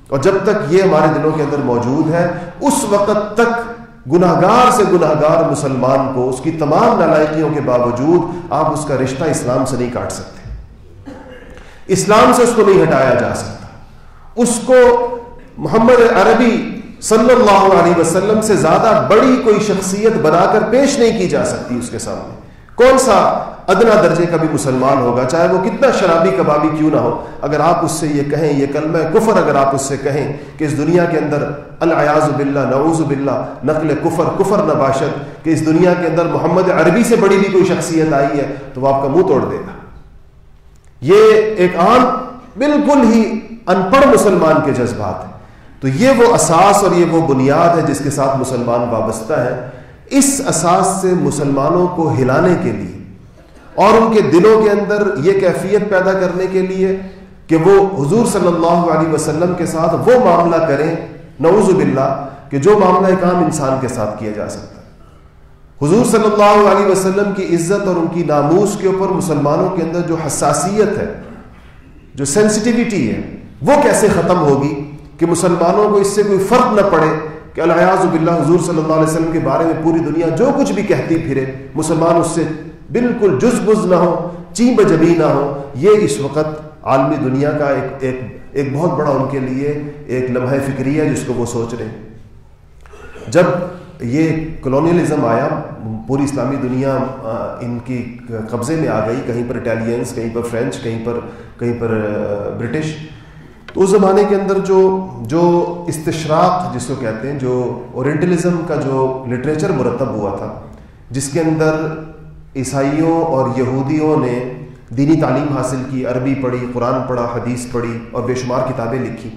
اور جب تک یہ ہمارے دلوں کے اندر موجود ہے، اس وقت تک گناہ گار سے گناہ گار مسلمان کو، اس کی تمام نالائکیوں کے باوجود آپ اس کا رشتہ اسلام سے نہیں کاٹ سکتے۔ اسلام سے اس کو نہیں ہٹایا جا سکتا۔ اس کو محمد عربی صلی اللہ علیہ وسلم سے زیادہ بڑی کوئی شخصیت بنا کر پیش نہیں کی جا سکتی اس کے سامنے۔ کون سا ادنا درجے کا بھی مسلمان ہوگا؟ چاہے وہ کتنا شرابی کبابی کیوں نہ ہو۔ اگر آپ اس سے یہ کہیں، یہ کلمہ کفر اگر آپ اس سے کہیں کہ اس دنیا کے اندر الیاز باللہ، نعوذ باللہ، نقل کفر کفر نباشت کہ اس دنیا کے اندر محمد عربی سے بڑی بھی کوئی شخصیت آئی ہے، تو وہ آپ کا منہ توڑ دے گا۔ یہ ایک عام، بالکل ہی ان پڑھ مسلمان کے جذبات ہیں۔ تو یہ وہ اساس اور یہ وہ بنیاد ہے جس کے ساتھ مسلمان وابستہ ہے۔ اس اساس سے مسلمانوں کو ہلانے کے لیے اور ان کے دلوں کے اندر یہ کیفیت پیدا کرنے کے لیے کہ وہ حضور صلی اللہ علیہ وسلم کے ساتھ وہ معاملہ کریں۔ نعوذ باللہ کہ جو معاملہ ایک عام انسان کے ساتھ کیا جا سکتا ہے۔ حضور صلی اللہ علیہ وسلم کی عزت اور ان کی ناموس کے اوپر مسلمانوں کے اندر جو حساسیت ہے، جو سینسٹیوٹی ہے، وہ کیسے ختم ہوگی؟ کہ مسلمانوں کو اس سے کوئی فرق نہ پڑے کہ الحاظ باللہ حضور صلی اللہ علیہ وسلم کے بارے میں پوری دنیا جو کچھ بھی کہتی پھرے، مسلمان اس سے بالکل جز بز نہ ہو چین بجبی نہ ہو یہ اس وقت عالمی دنیا کا ایک ایک ایک بہت بڑا ان کے لیے ایک لمحہ فکری ہے جس کو وہ سوچ رہے ہیں۔ جب یہ کلونیلزم آیا، پوری اسلامی دنیا ان کی قبضے میں آ گئی، کہیں پر اٹیلینس کہیں پر فرینچ کہیں پر کہیں پر برٹش تو اس زمانے کے اندر جو جو استشراق جس کو کہتے ہیں، جو اورینٹلزم کا جو لٹریچر مرتب ہوا تھا، جس کے اندر عیسائیوں اور یہودیوں نے دینی تعلیم حاصل کی، عربی پڑھی، قرآن پڑھا، حدیث پڑھی اور بے شمار کتابیں لکھی۔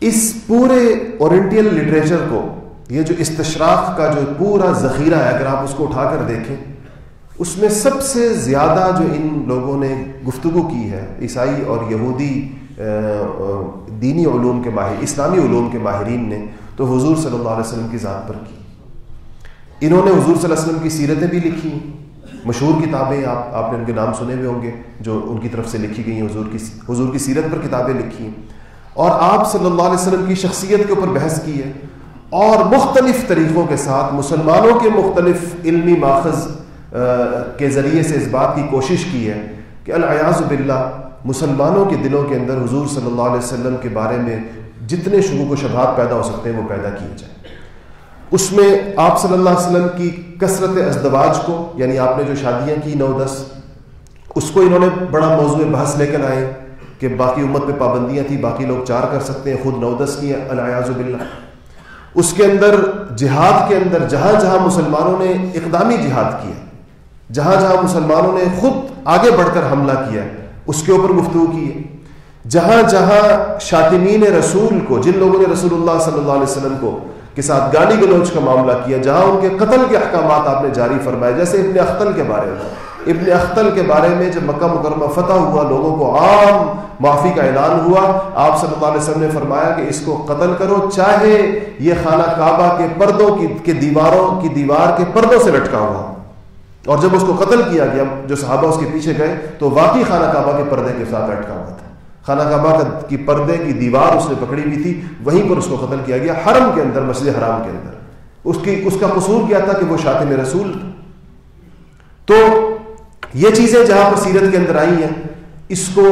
اس پورے اورینٹیل لٹریچر کو، یہ جو استشراق کا جو پورا ذخیرہ ہے، اگر آپ اس کو اٹھا کر دیکھیں، اس میں سب سے زیادہ جو ان لوگوں نے گفتگو کی ہے، عیسائی اور یہودی دینی علوم کے ماہر، اسلامی علوم کے ماہرین نے تو حضور صلی اللہ علیہ وسلم کی ذات پر کی۔ انہوں نے حضور صلی اللہ علیہ وسلم کی سیرتیں بھی لکھی۔ مشہور کتابیں آپ آپ نے ان کے نام سنے ہوئے ہوں گے جو ان کی طرف سے لکھی گئی ہیں، حضور کی حضور کی سیرت پر کتابیں لکھی ہیں۔ اور آپ صلی اللہ علیہ وسلم کی شخصیت کے اوپر بحث کی ہے۔ اور مختلف طریقوں کے ساتھ مسلمانوں کے مختلف علمی ماخذ کے ذریعے سے اس بات کی کوشش کی ہے کہ الیاز باللہ مسلمانوں کے دلوں کے اندر حضور صلی اللہ علیہ وسلم کے بارے میں جتنے شروع و شبہات پیدا ہو سکتے ہیں وہ پیدا کیے جائیں۔ اس میں آپ صلی اللہ علیہ وسلم کی کثرت ازدواج کو یعنی آپ نے جو شادیاں کی نو دس، اس کو انہوں نے بڑا موضوع بحث لے کر آئے کہ باقی امت پہ پابندیاں تھیں، باقی لوگ چار کر سکتے ہیں، خود نو دس کی الیاز باللہ۔ اس کے اندر جہاد کے اندر جہاں جہاں مسلمانوں نے اقدامی جہاد کیا جہاں جہاں مسلمانوں نے خود آگے بڑھ کر حملہ کیا اس کے اوپر گفتگو کی ہے۔ جہاں جہاں شاطمین رسول کو، جن لوگوں نے رسول اللہ صلی اللہ علیہ وسلم کو کے ساتھ گالی گلوچ کا معاملہ کیا، جہاں ان کے قتل کے احکامات آپ نے جاری فرمائے، جیسے ابن اختل کے بارے میں۔ ابن اختل کے بارے میں جب مکہ مکرمہ فتح ہوا، لوگوں کو عام معافی کا اعلان ہوا، آپ صلی اللہ علیہ وسلم نے فرمایا کہ اس کو قتل کرو، چاہے یہ خانہ کعبہ کے پردوں کی، کے دیواروں، کی دیوار کے پردوں سے لٹکا ہوا اور جب اس کو قتل کیا گیا، جو صحابہ اس کے پیچھے گئے، تو واقعی خانہ کعبہ کے پردے کے ساتھ لٹکا ہوا تھا۔ خانہ کعبہ کی پردے کی دیوار اس نے پکڑی ہوئی تھی، وہیں پر اس کو قتل کیا گیا، حرم کے اندر، مسجد حرام کے اندر۔ اس کی اس کا قصور کیا تھا کہ وہ شاطم رسول تو یہ چیزیں جہاں پر سیرت کے اندر آئی ہیں، اس کو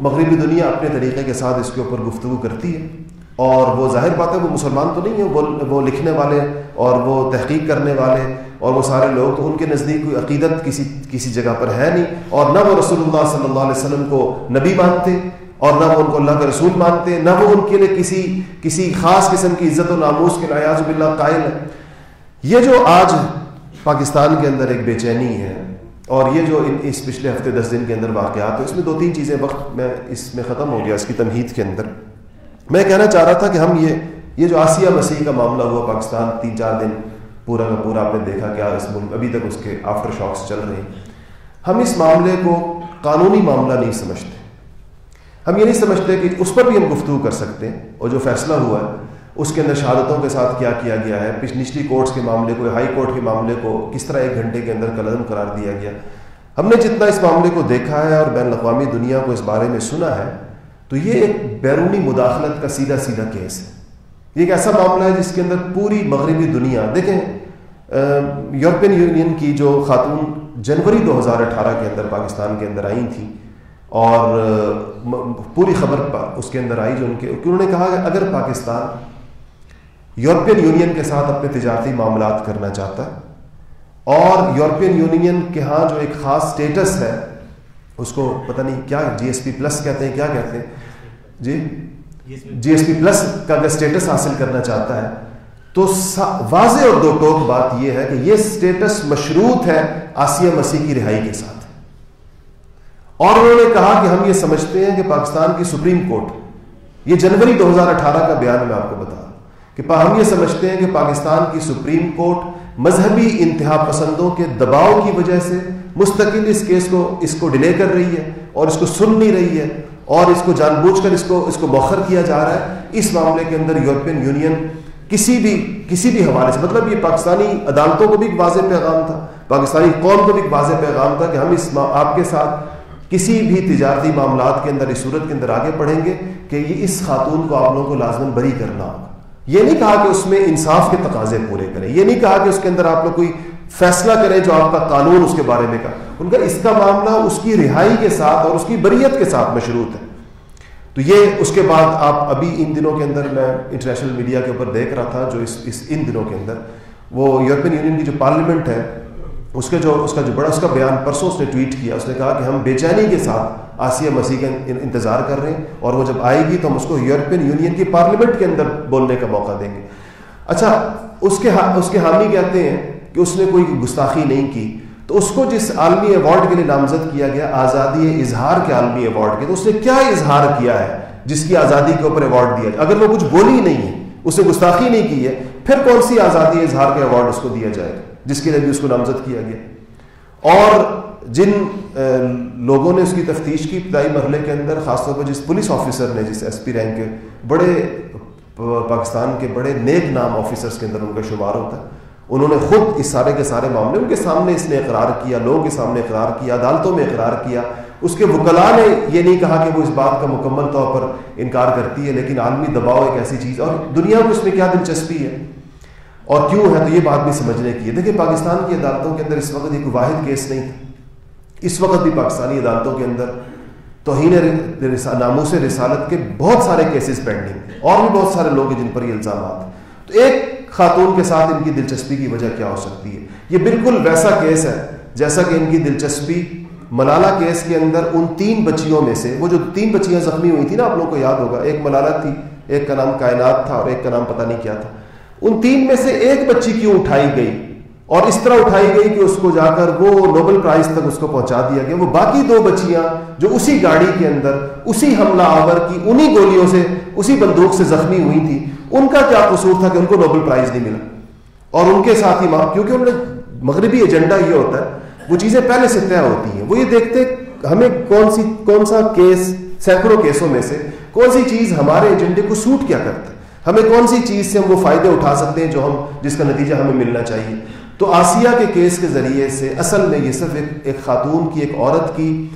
مغربی دنیا اپنے طریقے کے ساتھ اس کے اوپر گفتگو کرتی ہے۔ اور وہ ظاہر بات ہے، وہ مسلمان تو نہیں ہیں وہ لکھنے والے اور وہ تحقیق کرنے والے۔ اور وہ سارے لوگ تو ان کے نزدیک کوئی عقیدت کسی کسی جگہ پر ہے نہیں اور نہ وہ رسول اللہ صلی اللہ علیہ وسلم کو نبی مانتے اور نہ وہ ان کو اللہ کا رسول مانتے، نہ وہ ان کے لیے کسی کسی خاص قسم کی عزت و ناموس کے نیاز باللہ قائل ہے یہ جو آج پاکستان کے اندر ایک بے چینی ہے اور یہ جو اس پچھلے ہفتے دس دن کے اندر واقعات ہیں، اس میں دو تین چیزیں وقت میں اس میں ختم ہو گیا، اس کی تمہید کے اندر۔ میں کہنا چاہ رہا تھا کہ ہم یہ یہ جو آسیہ مسیح کا معاملہ ہوا پاکستان تین چار دن پورا کا پورا آپ نے دیکھا کہ اس ملک ابھی تک اس کے آفٹر شاکس چل رہے ہیں۔ ہم اس معاملے کو قانونی معاملہ نہیں سمجھتے۔ ہم یہ نہیں سمجھتے کہ اس پر بھی ہم گفتگو کر سکتے ہیں اور جو فیصلہ ہوا ہے، اس کے اندر شہادتوں کے ساتھ کیا کیا گیا ہے۔ نچلی کورٹس کے معاملے کو ہائی کورٹ کے معاملے کو کس طرح ایک گھنٹے کے اندر قلم قرار دیا گیا۔ ہم نے جتنا اس معاملے کو دیکھا ہے اور بین الاقوامی دنیا کو اس بارے میں سنا ہے، تو یہ ایک بیرونی مداخلت کا سیدھا سیدھا کیس ہے۔ یہ ایک ایسا معاملہ ہے جس کے اندر پوری مغربی دنیا، دیکھیں یورپین یونین کی جو خاتون جنوری دو ہزار اٹھارہ کے اندر پاکستان کے اندر آئی تھیں اور پوری خبر اس کے اندر آئی جو ان کے انہوں نے کہا کہ اگر پاکستان یورپین یونین کے ساتھ اپنے تجارتی معاملات کرنا چاہتا ہے اور یورپین یونین کے ہاں جو ایک خاص سٹیٹس ہے، اس کو پتہ نہیں کیا جی ایس پی پلس کہتے ہیں، کیا کہتے ہیں؟ جی؟ جی ایس پی پلس کا اگر اسٹیٹس حاصل کرنا چاہتا ہے، تو واضح اور دو ٹوک بات یہ ہے کہ یہ اسٹیٹس مشروط ہے آسیہ مسیح کی رہائی کے ساتھ۔ اور انہوں نے کہا کہ ہم یہ سمجھتے ہیں کہ پاکستان کی سپریم کورٹ، یہ جنوری دو ہزار اٹھارہ کا بیان میں آپ کو بتا کہ ہم یہ سمجھتے ہیں کہ پاکستان کی سپریم کورٹ مذہبی انتہا پسندوں کے دباؤ کی وجہ سے مستقل اس کیس کو، اس کو ڈیلے کر رہی ہے اور اس کو سن نہیں رہی ہے۔ اور اس کو جان بوجھ کر اس کو اس کو موخر کیا جا رہا ہے۔ اس معاملے کے اندر یورپین یونین کسی بھی کسی بھی حوالے سے مطلب یہ پاکستانی عدالتوں کو بھی ایک واضح پیغام تھا۔ پاکستانی قوم کو بھی ایک واضح پیغام تھا کہ ہم اس آپ کے ساتھ کسی بھی تجارتی معاملات کے اندر اس صورت کے اندر آگے پڑھیں گے کہ یہ اس خاتون کو آپ لوگوں کو لازمن بری کرنا ہوگا۔ یہ نہیں کہا کہ اس میں انصاف کے تقاضے پورے کریں۔ یہ نہیں کہا کہ اس کے اندر آپ لوگ کوئی فیصلہ کریں جو آپ کا قانون اس کے بارے میں کہا ان کا اس کا معاملہ اس کی رہائی کے ساتھ اور اس کی بریت کے ساتھ مشروط ہے۔ تو یہ اس کے بعد آپ ابھی ان دنوں کے اندر میں انٹرنیشنل میڈیا کے اوپر دیکھ رہا تھا جو اس اس ان دنوں کے اندر۔ وہ یورپین یونین کی جو پارلیمنٹ ہے، اس کے جو، اس کا جو بڑا، اس کا بیان پرسوں اس نے ٹویٹ کیا۔ اس نے کہا کہ ہم بے چینی کے ساتھ آسیہ مسیح کا انتظار کر رہے ہیں اور وہ جب آئے گی تو ہم اس کو یورپین یونین کی پارلیمنٹ کے اندر بولنے کا موقع دیں گے۔ اچھا اس کے اس کے حامی کہتے ہیں کہ اس نے کوئی گستاخی نہیں کی۔ تو اس کو جس عالمی ایوارڈ کے لیے نامزد کیا گیا، آزادی اظہار کے عالمی ایوارڈ کے، تو اس نے کیا اظہار کیا ہے جس کی آزادی کے اوپر ایوارڈ دیا اگر وہ کچھ بولی نہیں ہے اس نے گستاخی نہیں کی ہے، پھر کون سی آزادی اظہار کا ایوارڈ اس کو دیا جائے گا؟ جس کے لیے بھی اس کو نامزد کیا گیا۔ اور جن لوگوں نے اس کی تفتیش کی، ابتدائی مرحلے کے اندر، خاص طور پر جس پولیس آفیسر نے، جس ایس پی رینک کے بڑے پاکستان کے بڑے نیک نام آفیسرس کے اندر ان کا شمار ہوتا ہے انہوں نے خود اس سارے کے سارے معاملے، ان کے سامنے اس نے اقرار کیا، لوگوں کے سامنے اقرار کیا، عدالتوں میں اقرار کیا۔ اس کے وکلاء نے یہ نہیں کہا کہ وہ اس بات کا مکمل طور پر انکار کرتی ہے، لیکن عالمی دباؤ ایک ایسی چیز، اور دنیا کو اس میں کیا دلچسپی ہے؟ اور کیوں ہے تو یہ بات بھی سمجھنے کی ہے۔ دیکھیں، پاکستان کی عدالتوں کے اندر اس وقت ایک واحد کیس نہیں تھا۔ اس وقت بھی پاکستانی عدالتوں کے اندر توہین ناموس رسالت کے بہت سارے کیسز پینڈنگ اور بھی بہت سارے لوگ ہیں جن پر یہ الزامات۔ تو ایک خاتون کے ساتھ ان کی دلچسپی کی وجہ کیا ہو سکتی ہے؟ یہ بالکل ویسا کیس ہے جیسا کہ ان کی دلچسپی ملالہ کیس کے اندر ان تین بچیوں میں سے، وہ جو تین بچیاں زخمی ہوئی تھیں نا، آپ لوگوں کو یاد ہوگا۔ ایک ملالہ تھی، ایک کا نام کائنات تھا اور ایک کا نام پتہ نہیں کیا تھا۔ ان تین میں سے ایک بچی کیوں اٹھائی گئی؟ اور اس طرح اٹھائی گئی کہ اس کو جا کر وہ نوبل پرائز تک اس کو پہنچا دیا گیا۔ وہ باقی دو بچیاں جو اسی گاڑی کے اندر، اسی حملہ آور کی انہی گولیوں سے، اسی بندوق سے زخمی ہوئی تھی ان کا کیا قصور تھا کہ ان کو نوبل پرائز نہیں ملا؟ اور ان کے ساتھ ہی ماں کیونکہ انہوں نے مغربی ایجنڈا یہ ہوتا ہے، وہ چیزیں پہلے سے طے ہوتی ہیں۔ وہ یہ دیکھتے ہمیں کون سی کون سا کیس سینکڑوں کیسوں میں سے کون سی چیز ہمارے ایجنڈے کو سوٹ کیا کرتا ہے؟ ہمیں کون سی چیز سے ہم وہ فائدے اٹھا سکتے ہیں جو ہم جس کا نتیجہ ہمیں ملنا چاہیے؟ تو آسیہ کے کیس کے ذریعے سے اصل میں یہ صرف ایک ایک خاتون کی، ایک عورت کی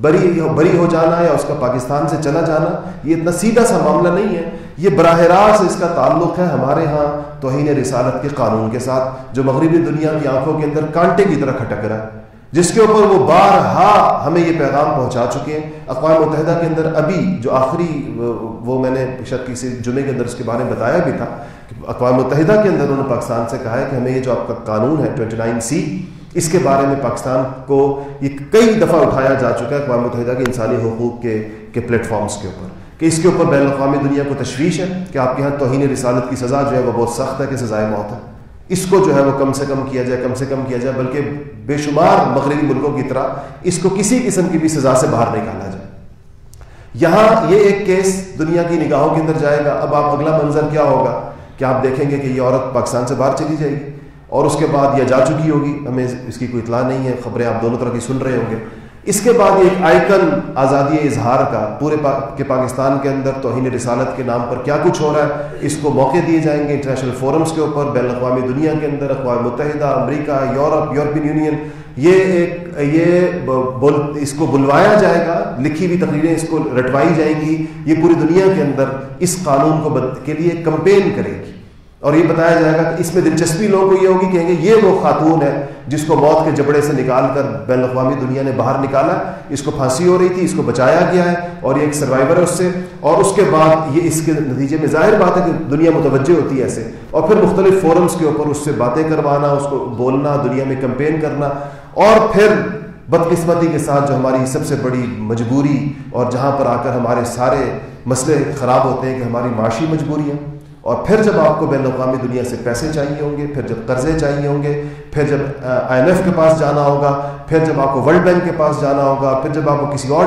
بری بری ہو جانا یا اس کا پاکستان سے چلا جانا، یہ اتنا سیدھا سا معاملہ نہیں ہے۔ یہ براہ راست اس کا تعلق ہے ہمارے ہاں توہین رسالت کے قانون کے ساتھ، جو مغربی دنیا کی آنکھوں کے اندر کانٹے کی طرح کھٹک رہا ہے، جس کے اوپر وہ بارہا ہمیں یہ پیغام پہنچا چکے ہیں۔ اقوام متحدہ کے اندر ابھی جو آخری، وہ میں نے شاید کسی جمعے کے اندر اس کے بارے میں بتایا بھی تھا کہ اقوام متحدہ کے اندر انہوں نے پاکستان سے کہا ہے کہ ہمیں یہ جو آپ کا قانون ہے ٹوئنٹی نائن سی، اس کے بارے میں پاکستان کو یہ کئی دفعہ اٹھایا جا چکا ہے اقوام متحدہ کے انسانی حقوق کے کے پلیٹ فارمس کے اوپر۔ کہ اس کے اوپر بین الاقوامی دنیا کو تشویش ہے کہ آپ کے یہاں توہین رسالت کی سزا جو ہے وہ بہت سخت ہے کہ سزائے موت ہے۔ اس کو جو ہے وہ کم سے کم کیا جائے، کم سے کم کیا جائے، بلکہ بے شمار مغربی ملکوں کی طرح اس کو کسی قسم کی بھی سزا سے باہر نکالا جائے۔ یہاں یہ ایک کیس دنیا کی نگاہوں کے اندر جائے گا۔ اب آپ اگلا منظر کیا ہوگا؟ کہ آپ دیکھیں گے کہ یہ عورت پاکستان سے باہر چلی جائے گی اور اس کے بعد یہ جا چکی ہوگی۔ ہمیں اس کی کوئی اطلاع نہیں ہے، خبریں آپ دونوں طرح کی سن رہے ہوں گے۔ اس کے بعد ایک آئیکن آزادی اظہار کا، پورے پا کے پاکستان کے اندر توہین رسالت کے نام پر کیا کچھ ہو رہا ہے، اس کو موقع دیے جائیں گے انٹرنیشنل فورمز کے اوپر، بین الاقوامی دنیا کے اندر، اقوام متحدہ، امریکہ، یورپ، یورپین یونین۔ یہ ایک یہ بول اس کو بلوایا جائے گا، لکھی ہوئی تقریریں اس کو رٹوائی جائیں گی، یہ پوری دنیا کے اندر اس قانون کو کے لیے کمپین کرے گی۔ اور یہ بتایا جائے گا کہ اس میں دلچسپی لوگوں کو یہ ہوگی کہیں گے یہ وہ خاتون ہے جس کو موت کے جبڑے سے نکال کر بین الاقوامی دنیا نے باہر نکالا، اس کو پھانسی ہو رہی تھی، اس کو بچایا گیا ہے اور یہ ایک سروائیور ہے اس سے۔ اور اس کے بعد یہ اس کے نتیجے میں ظاہر بات ہے کہ دنیا متوجہ ہوتی ہے ایسے۔ اور پھر مختلف فورمز کے اوپر اس سے باتیں کروانا، اس کو بولنا، دنیا میں کمپین کرنا۔ اور پھر بدقسمتی کے ساتھ جو ہماری سب سے بڑی مجبوری اور جہاں پر آ کر ہمارے سارے مسئلے خراب ہوتے ہیں کہ ہماری معاشی مجبوریاں اور پھر جب آپ کو بین الاقوامی دنیا سے پیسے چاہیے ہوں گے، پھر جب قرضے چاہیے ہوں گے، پھر جب آئی ایم ایف کے پاس جانا ہوگا، پھر جب آپ کو ورلڈ بینک کے پاس جانا ہوگا، پھر جب آپ کو کسی اور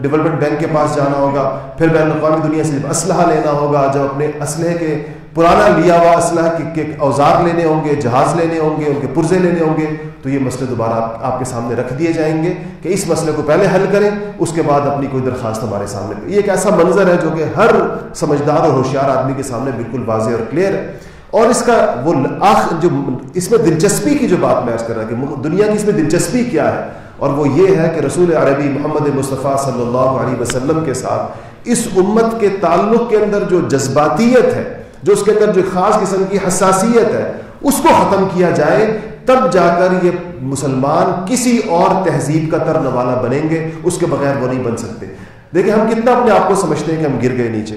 ڈیولپمنٹ بینک کے پاس جانا ہوگا، پھر بین الاقوامی دنیا سے جب اسلحہ لینا ہوگا، جب اپنے اسلحے کے پرانا لیا ہوا اسلحہ کے اوزار لینے ہوں گے، جہاز لینے ہوں گے، ان کے پرزے لینے ہوں گے، تو یہ مسئلے دوبارہ آپ کے سامنے رکھ دیے جائیں گے کہ اس مسئلے کو پہلے حل کریں، اس کے بعد اپنی کوئی درخواست ہمارے سامنے یہ ایک ایسا منظر ہے جو کہ ہر سمجھدار اور ہوشیار آدمی کے سامنے بالکل واضح اور کلیئر ہے۔ اور اس کا وہ آخ جو اس میں دلچسپی کی جو بات میں کر رہا کہ دنیا کی اس میں دلچسپی کیا ہے؟ اور وہ یہ ہے کہ رسول عربی محمد مصطفیٰ صلی اللہ علیہ وسلم کے ساتھ اس امت کے تعلق کے اندر جو جذباتیت ہے جو اس کے اندر جو خاص قسم کی حساسیت ہے، اس کو ختم کیا جائے، تب جا کر یہ مسلمان کسی اور تہذیب کا ترن والا بنیں گے، اس کے بغیر وہ نہیں بن سکتے۔ دیکھیں، ہم کتنا اپنے آپ کو سمجھتے ہیں کہ ہم گر گئے نیچے۔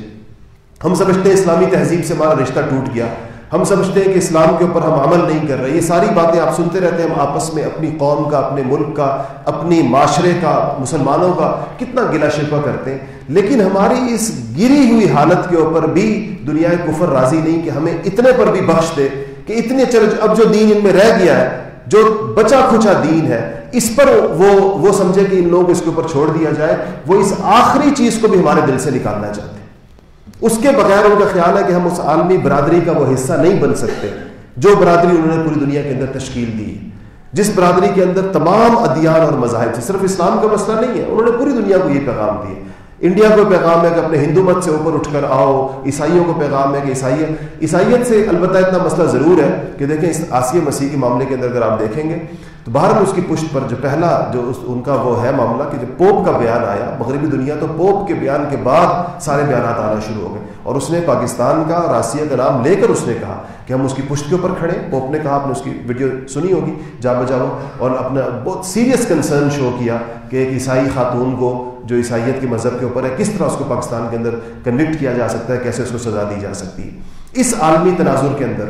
ہم سمجھتے ہیں اسلامی تہذیب سے ہمارا رشتہ ٹوٹ گیا۔ ہم سمجھتے ہیں کہ اسلام کے اوپر ہم عمل نہیں کر رہے، یہ ساری باتیں آپ سنتے رہتے ہیں، ہم آپس میں اپنی قوم کا، اپنے ملک کا، اپنی معاشرے کا، مسلمانوں کا کتنا گلا شکوہ کرتے ہیں۔ لیکن ہماری اس گری ہوئی حالت کے اوپر بھی دنیا کفر راضی نہیں کہ ہمیں اتنے پر بھی بخش دے کہ اتنے چلو، اب جو دین ان میں رہ گیا ہے، جو بچا کھچا دین ہے، اس پر وہ وہ سمجھے کہ ان لوگ اس کے اوپر چھوڑ دیا جائے۔ وہ اس آخری چیز کو بھی ہمارے دل سے نکالنا چاہتے ہیں۔ اس کے بغیر ان کا خیال ہے کہ ہم اس عالمی برادری کا وہ حصہ نہیں بن سکتے، جو برادری انہوں نے پوری دنیا کے اندر تشکیل دی جس برادری کے اندر تمام ادیان اور مذاہب سے صرف اسلام کا مسئلہ نہیں ہے، انہوں نے پوری دنیا کو یہ پیغام دیے انڈیا کو پیغام ہے کہ اپنے ہندو مت سے اوپر اٹھ کر آؤ، عیسائیوں کو پیغام ہے کہ عیسائیت عیسائیت سے البتہ اتنا مسئلہ ضرور ہے کہ دیکھیں اس آسیہ مسیح کے معاملے کے اندر اگر آپ دیکھیں گے تو باہر میں اس کی پشت پر جو پہلا جو اس ان کا وہ ہے معاملہ کہ جب پوپ کا بیان آیا، مغربی دنیا، تو پوپ کے بیان کے بعد سارے بیانات آنا شروع ہو گئے۔ اور اس نے پاکستان کا اور کا نام لے کر اس نے کہا کہ ہم اس کی پشت کے اوپر کھڑے پوپ نے کہا، آپ نے اس کی ویڈیو سنی ہوگی، جا بجاؤ۔ اور اپنا بہت سیریس کنسرن شو کیا کہ ایک عیسائی خاتون کو جو عیسائیت کے مذہب کے اوپر ہے، کس طرح اس کو پاکستان کے اندر کنوکٹ کیا جا سکتا ہے، کیسے اس کو سزا دی جا سکتی ہے۔ اس عالمی تناظر کے اندر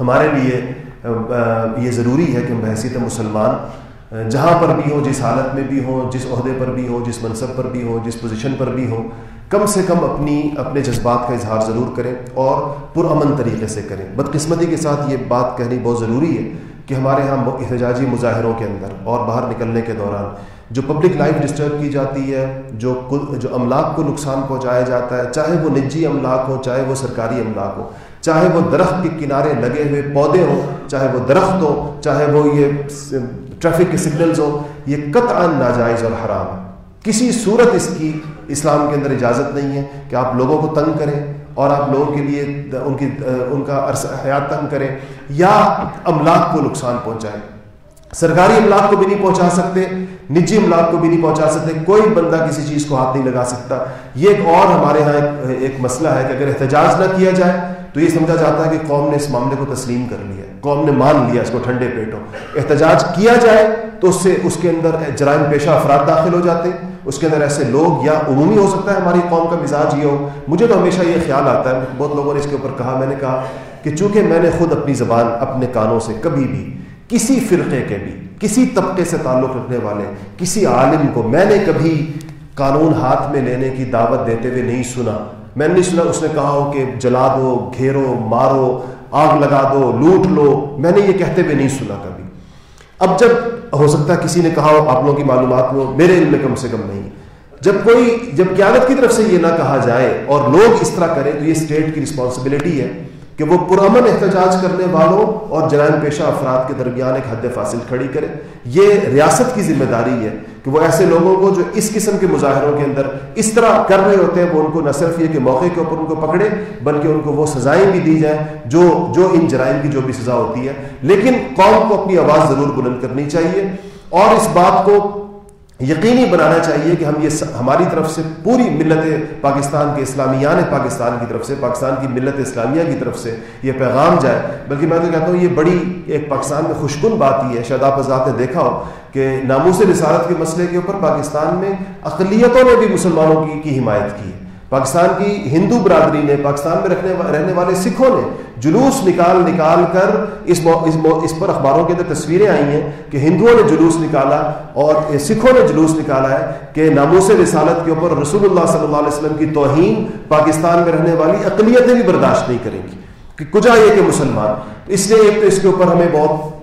ہمارے لیے یہ ضروری ہے کہ بحثیت مسلمان جہاں پر بھی ہو، جس حالت میں بھی ہو، جس عہدے پر بھی ہو، جس منصب پر بھی ہو، جس پوزیشن پر بھی ہو، کم سے کم اپنی، اپنے جذبات کا اظہار ضرور کریں اور پرامن طریقے سے کریں۔ بدقسمتی کے ساتھ یہ بات کہنی بہت ضروری ہے کہ ہمارے ہاں احتجاجی مظاہروں کے اندر اور باہر نکلنے کے دوران جو پبلک لائف ڈسٹرب کی جاتی ہے، جو جو املاک کو نقصان پہنچایا جاتا ہے، چاہے وہ نجی املاک ہو، چاہے وہ سرکاری املاک ہو چاہے وہ درخت کے کنارے لگے ہوئے پودے ہوں، چاہے وہ درخت ہو چاہے وہ یہ ٹریفک کے سگنلز ہوں، یہ قطعا ناجائز اور حرام ہے۔ کسی صورت اس کی اسلام کے اندر اجازت نہیں ہے کہ آپ لوگوں کو تنگ کریں اور آپ لوگوں کے لیے ان کی، ان کا عرصہ حیات تنگ کریں یا املاک کو نقصان پہنچائیں۔ سرکاری املاک کو بھی نہیں پہنچا سکتے، نجی املاک کو بھی نہیں پہنچا سکتے، کوئی بندہ کسی چیز کو ہاتھ نہیں لگا سکتا۔ یہ ایک اور ہمارے ہاں ایک مسئلہ ہے کہ اگر احتجاج نہ کیا جائے تو یہ سمجھا جاتا ہے کہ قوم نے اس معاملے کو تسلیم کر لیا، قوم نے مان لیا اس کو ٹھنڈے پیٹوں۔ احتجاج کیا جائے تو اس سے، اس کے اندر جرائم پیشہ افراد داخل ہو جاتے، اس کے اندر ایسے لوگ یا عمومی ہو سکتا ہے ہماری قوم کا مزاج یہ ہو۔ مجھے تو ہمیشہ یہ خیال آتا ہے، بہت لوگوں نے اس کے اوپر کہا، میں نے کہا کہ چونکہ میں نے خود اپنی زبان اپنے کانوں سے کبھی بھی، کسی فرقے کے بھی، کسی طبقے سے تعلق رکھنے والے، کسی عالم کو میں نے کبھی قانون ہاتھ میں لینے کی دعوت دیتے ہوئے نہیں سنا۔ میں نے نہیں سنا، اس نے کہا ہو کہ جلا دو، گھیرو، مارو، آگ لگا دو، لوٹ لو۔ میں نے یہ کہتے ہوئے نہیں سنا کبھی۔ اب جب ہو سکتا ہے کسی نے کہا ہو، آپ لوگوں کی معلومات میں میرے علم میں کم سے کم نہیں۔ جب کوئی، جب قیادت کی طرف سے یہ نہ کہا جائے اور لوگ اس طرح کریں، تو یہ اسٹیٹ کی رسپانسبلٹی ہے کہ وہ پرامن احتجاج کرنے والوں اور جرائم پیشہ افراد کے درمیان ایک حد فاصل کھڑی کرے۔ یہ ریاست کی ذمہ داری ہے۔ کہ وہ ایسے لوگوں کو جو اس قسم کے مظاہروں کے اندر اس طرح کر رہے ہوتے ہیں، وہ ان کو نہ صرف یہ کہ موقع کے اوپر ان کو پکڑے، بلکہ ان کو وہ سزائیں بھی دی جائیں، جو جو ان جرائم کی جو بھی سزا ہوتی ہے۔ لیکن قوم کو اپنی آواز ضرور بلند کرنی چاہیے۔ اور اس بات کو یقینی بنانا چاہیے کہ ہم یہ ہماری طرف سے پوری ملت پاکستان کے اسلامیان پاکستان کی طرف سے، پاکستان کی ملت اسلامیہ کی طرف سے یہ پیغام جائے۔ بلکہ میں تو کہتا ہوں یہ بڑی ایک پاکستان میں خوشکن بات ہی ہے، شاید آپ حضرات نے دیکھا ہو کہ ناموس رسالت کے مسئلے کے اوپر پاکستان میں اقلیتوں نے بھی مسلمانوں کی کی حمایت کی ہے۔ پاکستان کی ہندو برادری نے، پاکستان میں رکھنے رہنے والے سکھوں نے جلوس نکال نکال کر اس اس, اس پر اخباروں کے اندر تصویریں آئی ہیں کہ ہندوؤں نے جلوس نکالا اور سکھوں نے جلوس نکالا ہے کہ ناموس رسالت کے اوپر رسول اللہ صلی اللہ علیہ وسلم کی توہین پاکستان میں رہنے والی اقلیتیں بھی برداشت نہیں کریں گی کہ کجا یہ کہ مسلمان؟ اس لیے ایک تو اس کے اوپر ہمیں بہت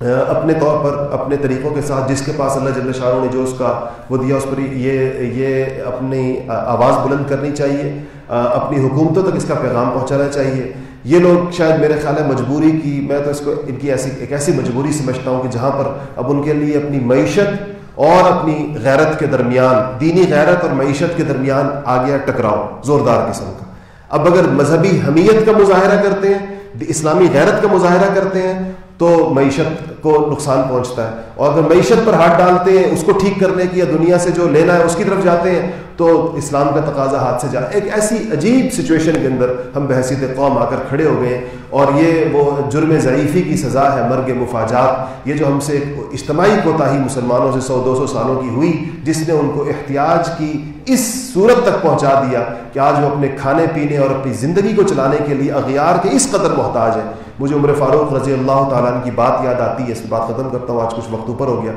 اپنے طور پر اپنے طریقوں کے ساتھ جس کے پاس اللہ جل شاہ نے جو اس کا وہ دیا، اس پر یہ یہ اپنی آواز بلند کرنی چاہیے اپنی حکومتوں تک اس کا پیغام پہنچانا چاہیے۔ یہ لوگ شاید میرے خیال ہے مجبوری کی، میں تو اس کو ان کی ایسی، ایک ایسی مجبوری سمجھتا ہوں کہ جہاں پر اب ان کے لیے اپنی معیشت اور اپنی غیرت کے درمیان، دینی غیرت اور معیشت کے درمیان آ گیا ٹکراؤ، زوردار قسم کا۔ اب اگر مذہبی حمیت کا مظاہرہ کرتے ہیں، اسلامی غیرت کا مظاہرہ کرتے ہیں تو معیشت کو نقصان پہنچتا ہے۔ اور اگر معیشت پر ہاتھ ڈالتے ہیں، اس کو ٹھیک کرنے کی یا دنیا سے جو لینا ہے، اس کی طرف جاتے ہیں، تو اسلام کا تقاضا ہاتھ سے جا۔ ایک ایسی عجیب سچویشن کے اندر ہم بحثیت قوم آ کر کھڑے ہو گئے ہیں۔ اور یہ وہ جرم ضعیفی کی سزا ہے، مرگ مفاجات۔ یہ جو ہم سے اجتماعی کوتاہی مسلمانوں سے سو دو سو سالوں کی ہوئی، جس نے ان کو احتیاج کی اس صورت تک پہنچا دیا کہ آج وہ اپنے کھانے پینے اور اپنی زندگی کو چلانے کے لیے اغیار کے اس قدر محتاج ہے مجھے عمر فاروق رضی اللہ تعالیٰ کی بات یاد آتی ہے، اس بات ختم کرتا ہوں، آج کچھ وقت اوپر ہو گیا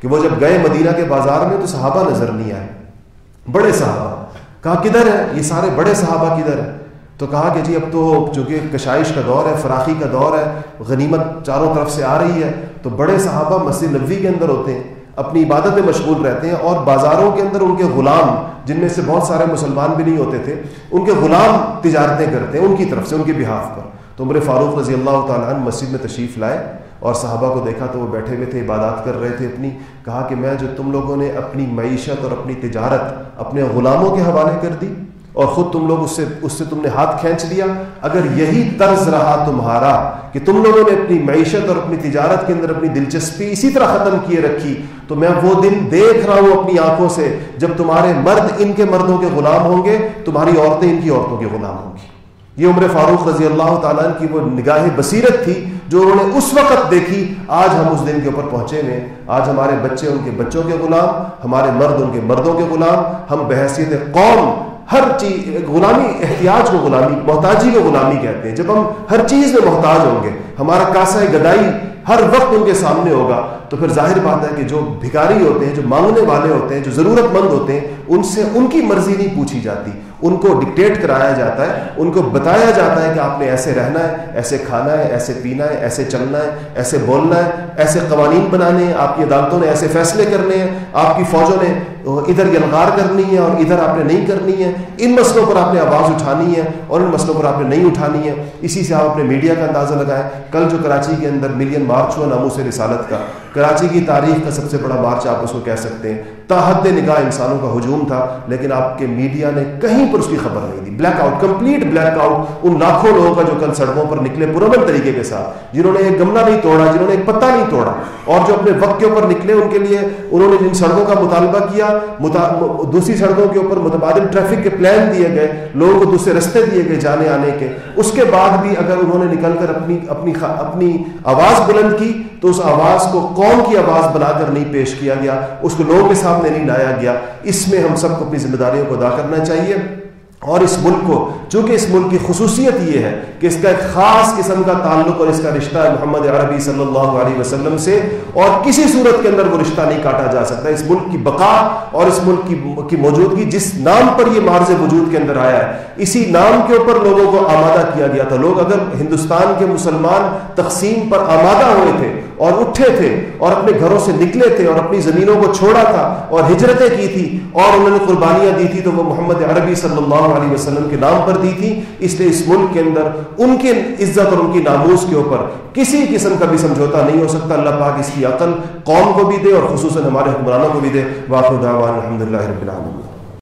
کہ وہ جب گئے مدینہ کے بازار میں تو صحابہ نظر نہیں آئے۔ بڑے صحابہ۔ کہا، کدھر ہے؟ یہ سارے بڑے صحابہ کدھر ہیں؟ تو کہا کہ جی اب تو چونکہ کشائش کا دور ہے، فراخی کا دور ہے، غنیمت چاروں طرف سے آ رہی ہے، تو بڑے صحابہ مسجد نبوی کے اندر ہوتے ہیں، اپنی عبادت میں مشغول رہتے ہیں اور بازاروں کے اندر ان کے غلام، جن میں سے بہت سارے مسلمان بھی نہیں ہوتے تھے، ان کے غلام تجارتیں کرتے ہیں، ان کی طرف سے، ان کے بحاف پر۔ تو عمر فاروق رضی اللہ تعالیٰ عنہ مسجد میں تشریف لائے اور صحابہ کو دیکھا تو وہ بیٹھے ہوئے تھے، عبادات کر رہے تھے اپنی، کہا کہ میں جو تم لوگوں نے اپنی معیشت اور اپنی تجارت اپنے غلاموں کے حوالے کر دی اور خود تم لوگ اس سے اس سے تم نے ہاتھ کھینچ لیا، اگر یہی طرز رہا تمہارا کہ تم لوگوں نے اپنی معیشت اور اپنی تجارت کے اندر اپنی دلچسپی اسی طرح ختم کیے رکھی، تو میں وہ دن دیکھ رہا ہوں اپنی آنکھوں سے جب تمہارے مرد ان کے مردوں کے غلام ہوں گے، تمہاری عورتیں ان کی عورتوں کے غلام ہوں گی۔ یہ عمر فاروق رضی اللہ تعالیٰ کی وہ نگاہ بصیرت تھی جو انہوں نے اس وقت دیکھی، آج ہم اس دن کے اوپر پہنچے ہوئے آج ہمارے بچے ان کے بچوں کے غلام، ہمارے مرد ان کے مردوں کے غلام، ہم بحثیت قوم، ہر چیز، غلامی احتیاج کو غلامی، محتاجی کو غلامی کہتے ہیں۔ جب ہم ہر چیز میں محتاج ہوں گے، ہمارا کاسا گدائی ہر وقت ان کے سامنے ہوگا۔ تو پھر ظاہر بات ہے کہ جو بھکاری ہوتے ہیں، جو مانگنے والے ہوتے ہیں، جو ضرورت مند ہوتے ہیں، ان سے ان کی مرضی نہیں پوچھی جاتی۔ ان کو ڈکٹیٹ کرایا جاتا ہے، ان کو بتایا جاتا ہے کہ آپ نے ایسے رہنا ہے، ایسے کھانا ہے، ایسے پینا ہے، ایسے چلنا ہے، ایسے بولنا ہے، ایسے قوانین بنانے ہیں، آپ کی عدالتوں نے ایسے فیصلے کرنے ہیں، آپ کی فوجوں نے ادھر یلغار کرنی ہے اور ادھر آپ نے نہیں کرنی ہے۔ ان مسئلوں پر آپ نے آواز اٹھانی ہے اور ان مسئلوں پر آپ نے نہیں اٹھانی ہے۔ اسی سے آپ اپنے میڈیا کا اندازہ لگائیں کل جو کراچی کے اندر ملین مارچ ہوا ناموں سے رسالت کا، کراچی کی تاریخ کا سب سے بڑا مارچ آپ اس کو کہہ سکتے ہیں۔ تاحد نگاہ انسانوں کا ہجوم تھا، لیکن آپ کے میڈیا نے کہیں پر اس کی خبر نہیں دی۔ Black out complete black out ان لاکھوں لوگوں کا جو کل سڑکوں پر نکلے پرامن طریقے کے ساتھ، جنہوں نے ایک گملہ نہیں توڑا، جنہوں نے ایک پتا نہیں توڑا، اور جو اپنے وقت کے اوپر نکلے ان کے لیے، انہوں نے جن سڑکوں کا مطالبہ کیا دوسری سڑکوں کے اوپر متبادل ٹریفک کے پلان دیے گئے، لوگوں کو دوسرے رستے دیے گئے جانے آنے کے۔ اس کے بعد بھی اگر انہوں نے نکل کر اپنی اپنی اپنی آواز بلند کی تو اس آواز کو قوم کی آواز بنا کر نہیں پیش کیا گیا، اس کو لوگوں کے سامنے نہیں لایا گیا۔ اس میں ہم سب کو اپنی ذمہ داریوں کو ادا کرنا چاہیے۔ اور اس ملک کو، چونکہ اس ملک کی خصوصیت یہ ہے کہ اس کا ایک خاص قسم کا تعلق اور اس کا رشتہ محمد عربی صلی اللہ علیہ وسلم سے اور کسی صورت کے اندر وہ رشتہ نہیں کاٹا جا سکتا۔ اس ملک کی بقا اور اس ملک کی موجودگی جس نام پر یہ مارز وجود کے اندر آیا ہے، اسی نام کے اوپر لوگوں کو آمادہ کیا گیا تھا۔ لوگ اگر ہندوستان کے مسلمان تقسیم پر آمادہ ہوئے تھے اور اٹھے تھے اور اپنے گھروں سے نکلے تھے اور اپنی زمینوں کو چھوڑا تھا اور ہجرتیں کی تھی اور انہوں نے قربانیاں دی تھی، تو وہ محمد عربی صلی اللہ علیہ وسلم کے نام پر دی تھی، اس لیے اس ملک کے اندر ان کے عزت اور ان کی ناموز کے اوپر کسی قسم کا بھی سمجھوتا نہیں ہو سکتا۔ اللہ پاک اس کی عقل قوم کو بھی دے اور خصوصاً ہمارے حکمرانوں کو بھی دے۔ واقع الحمد للہ رب العالمین۔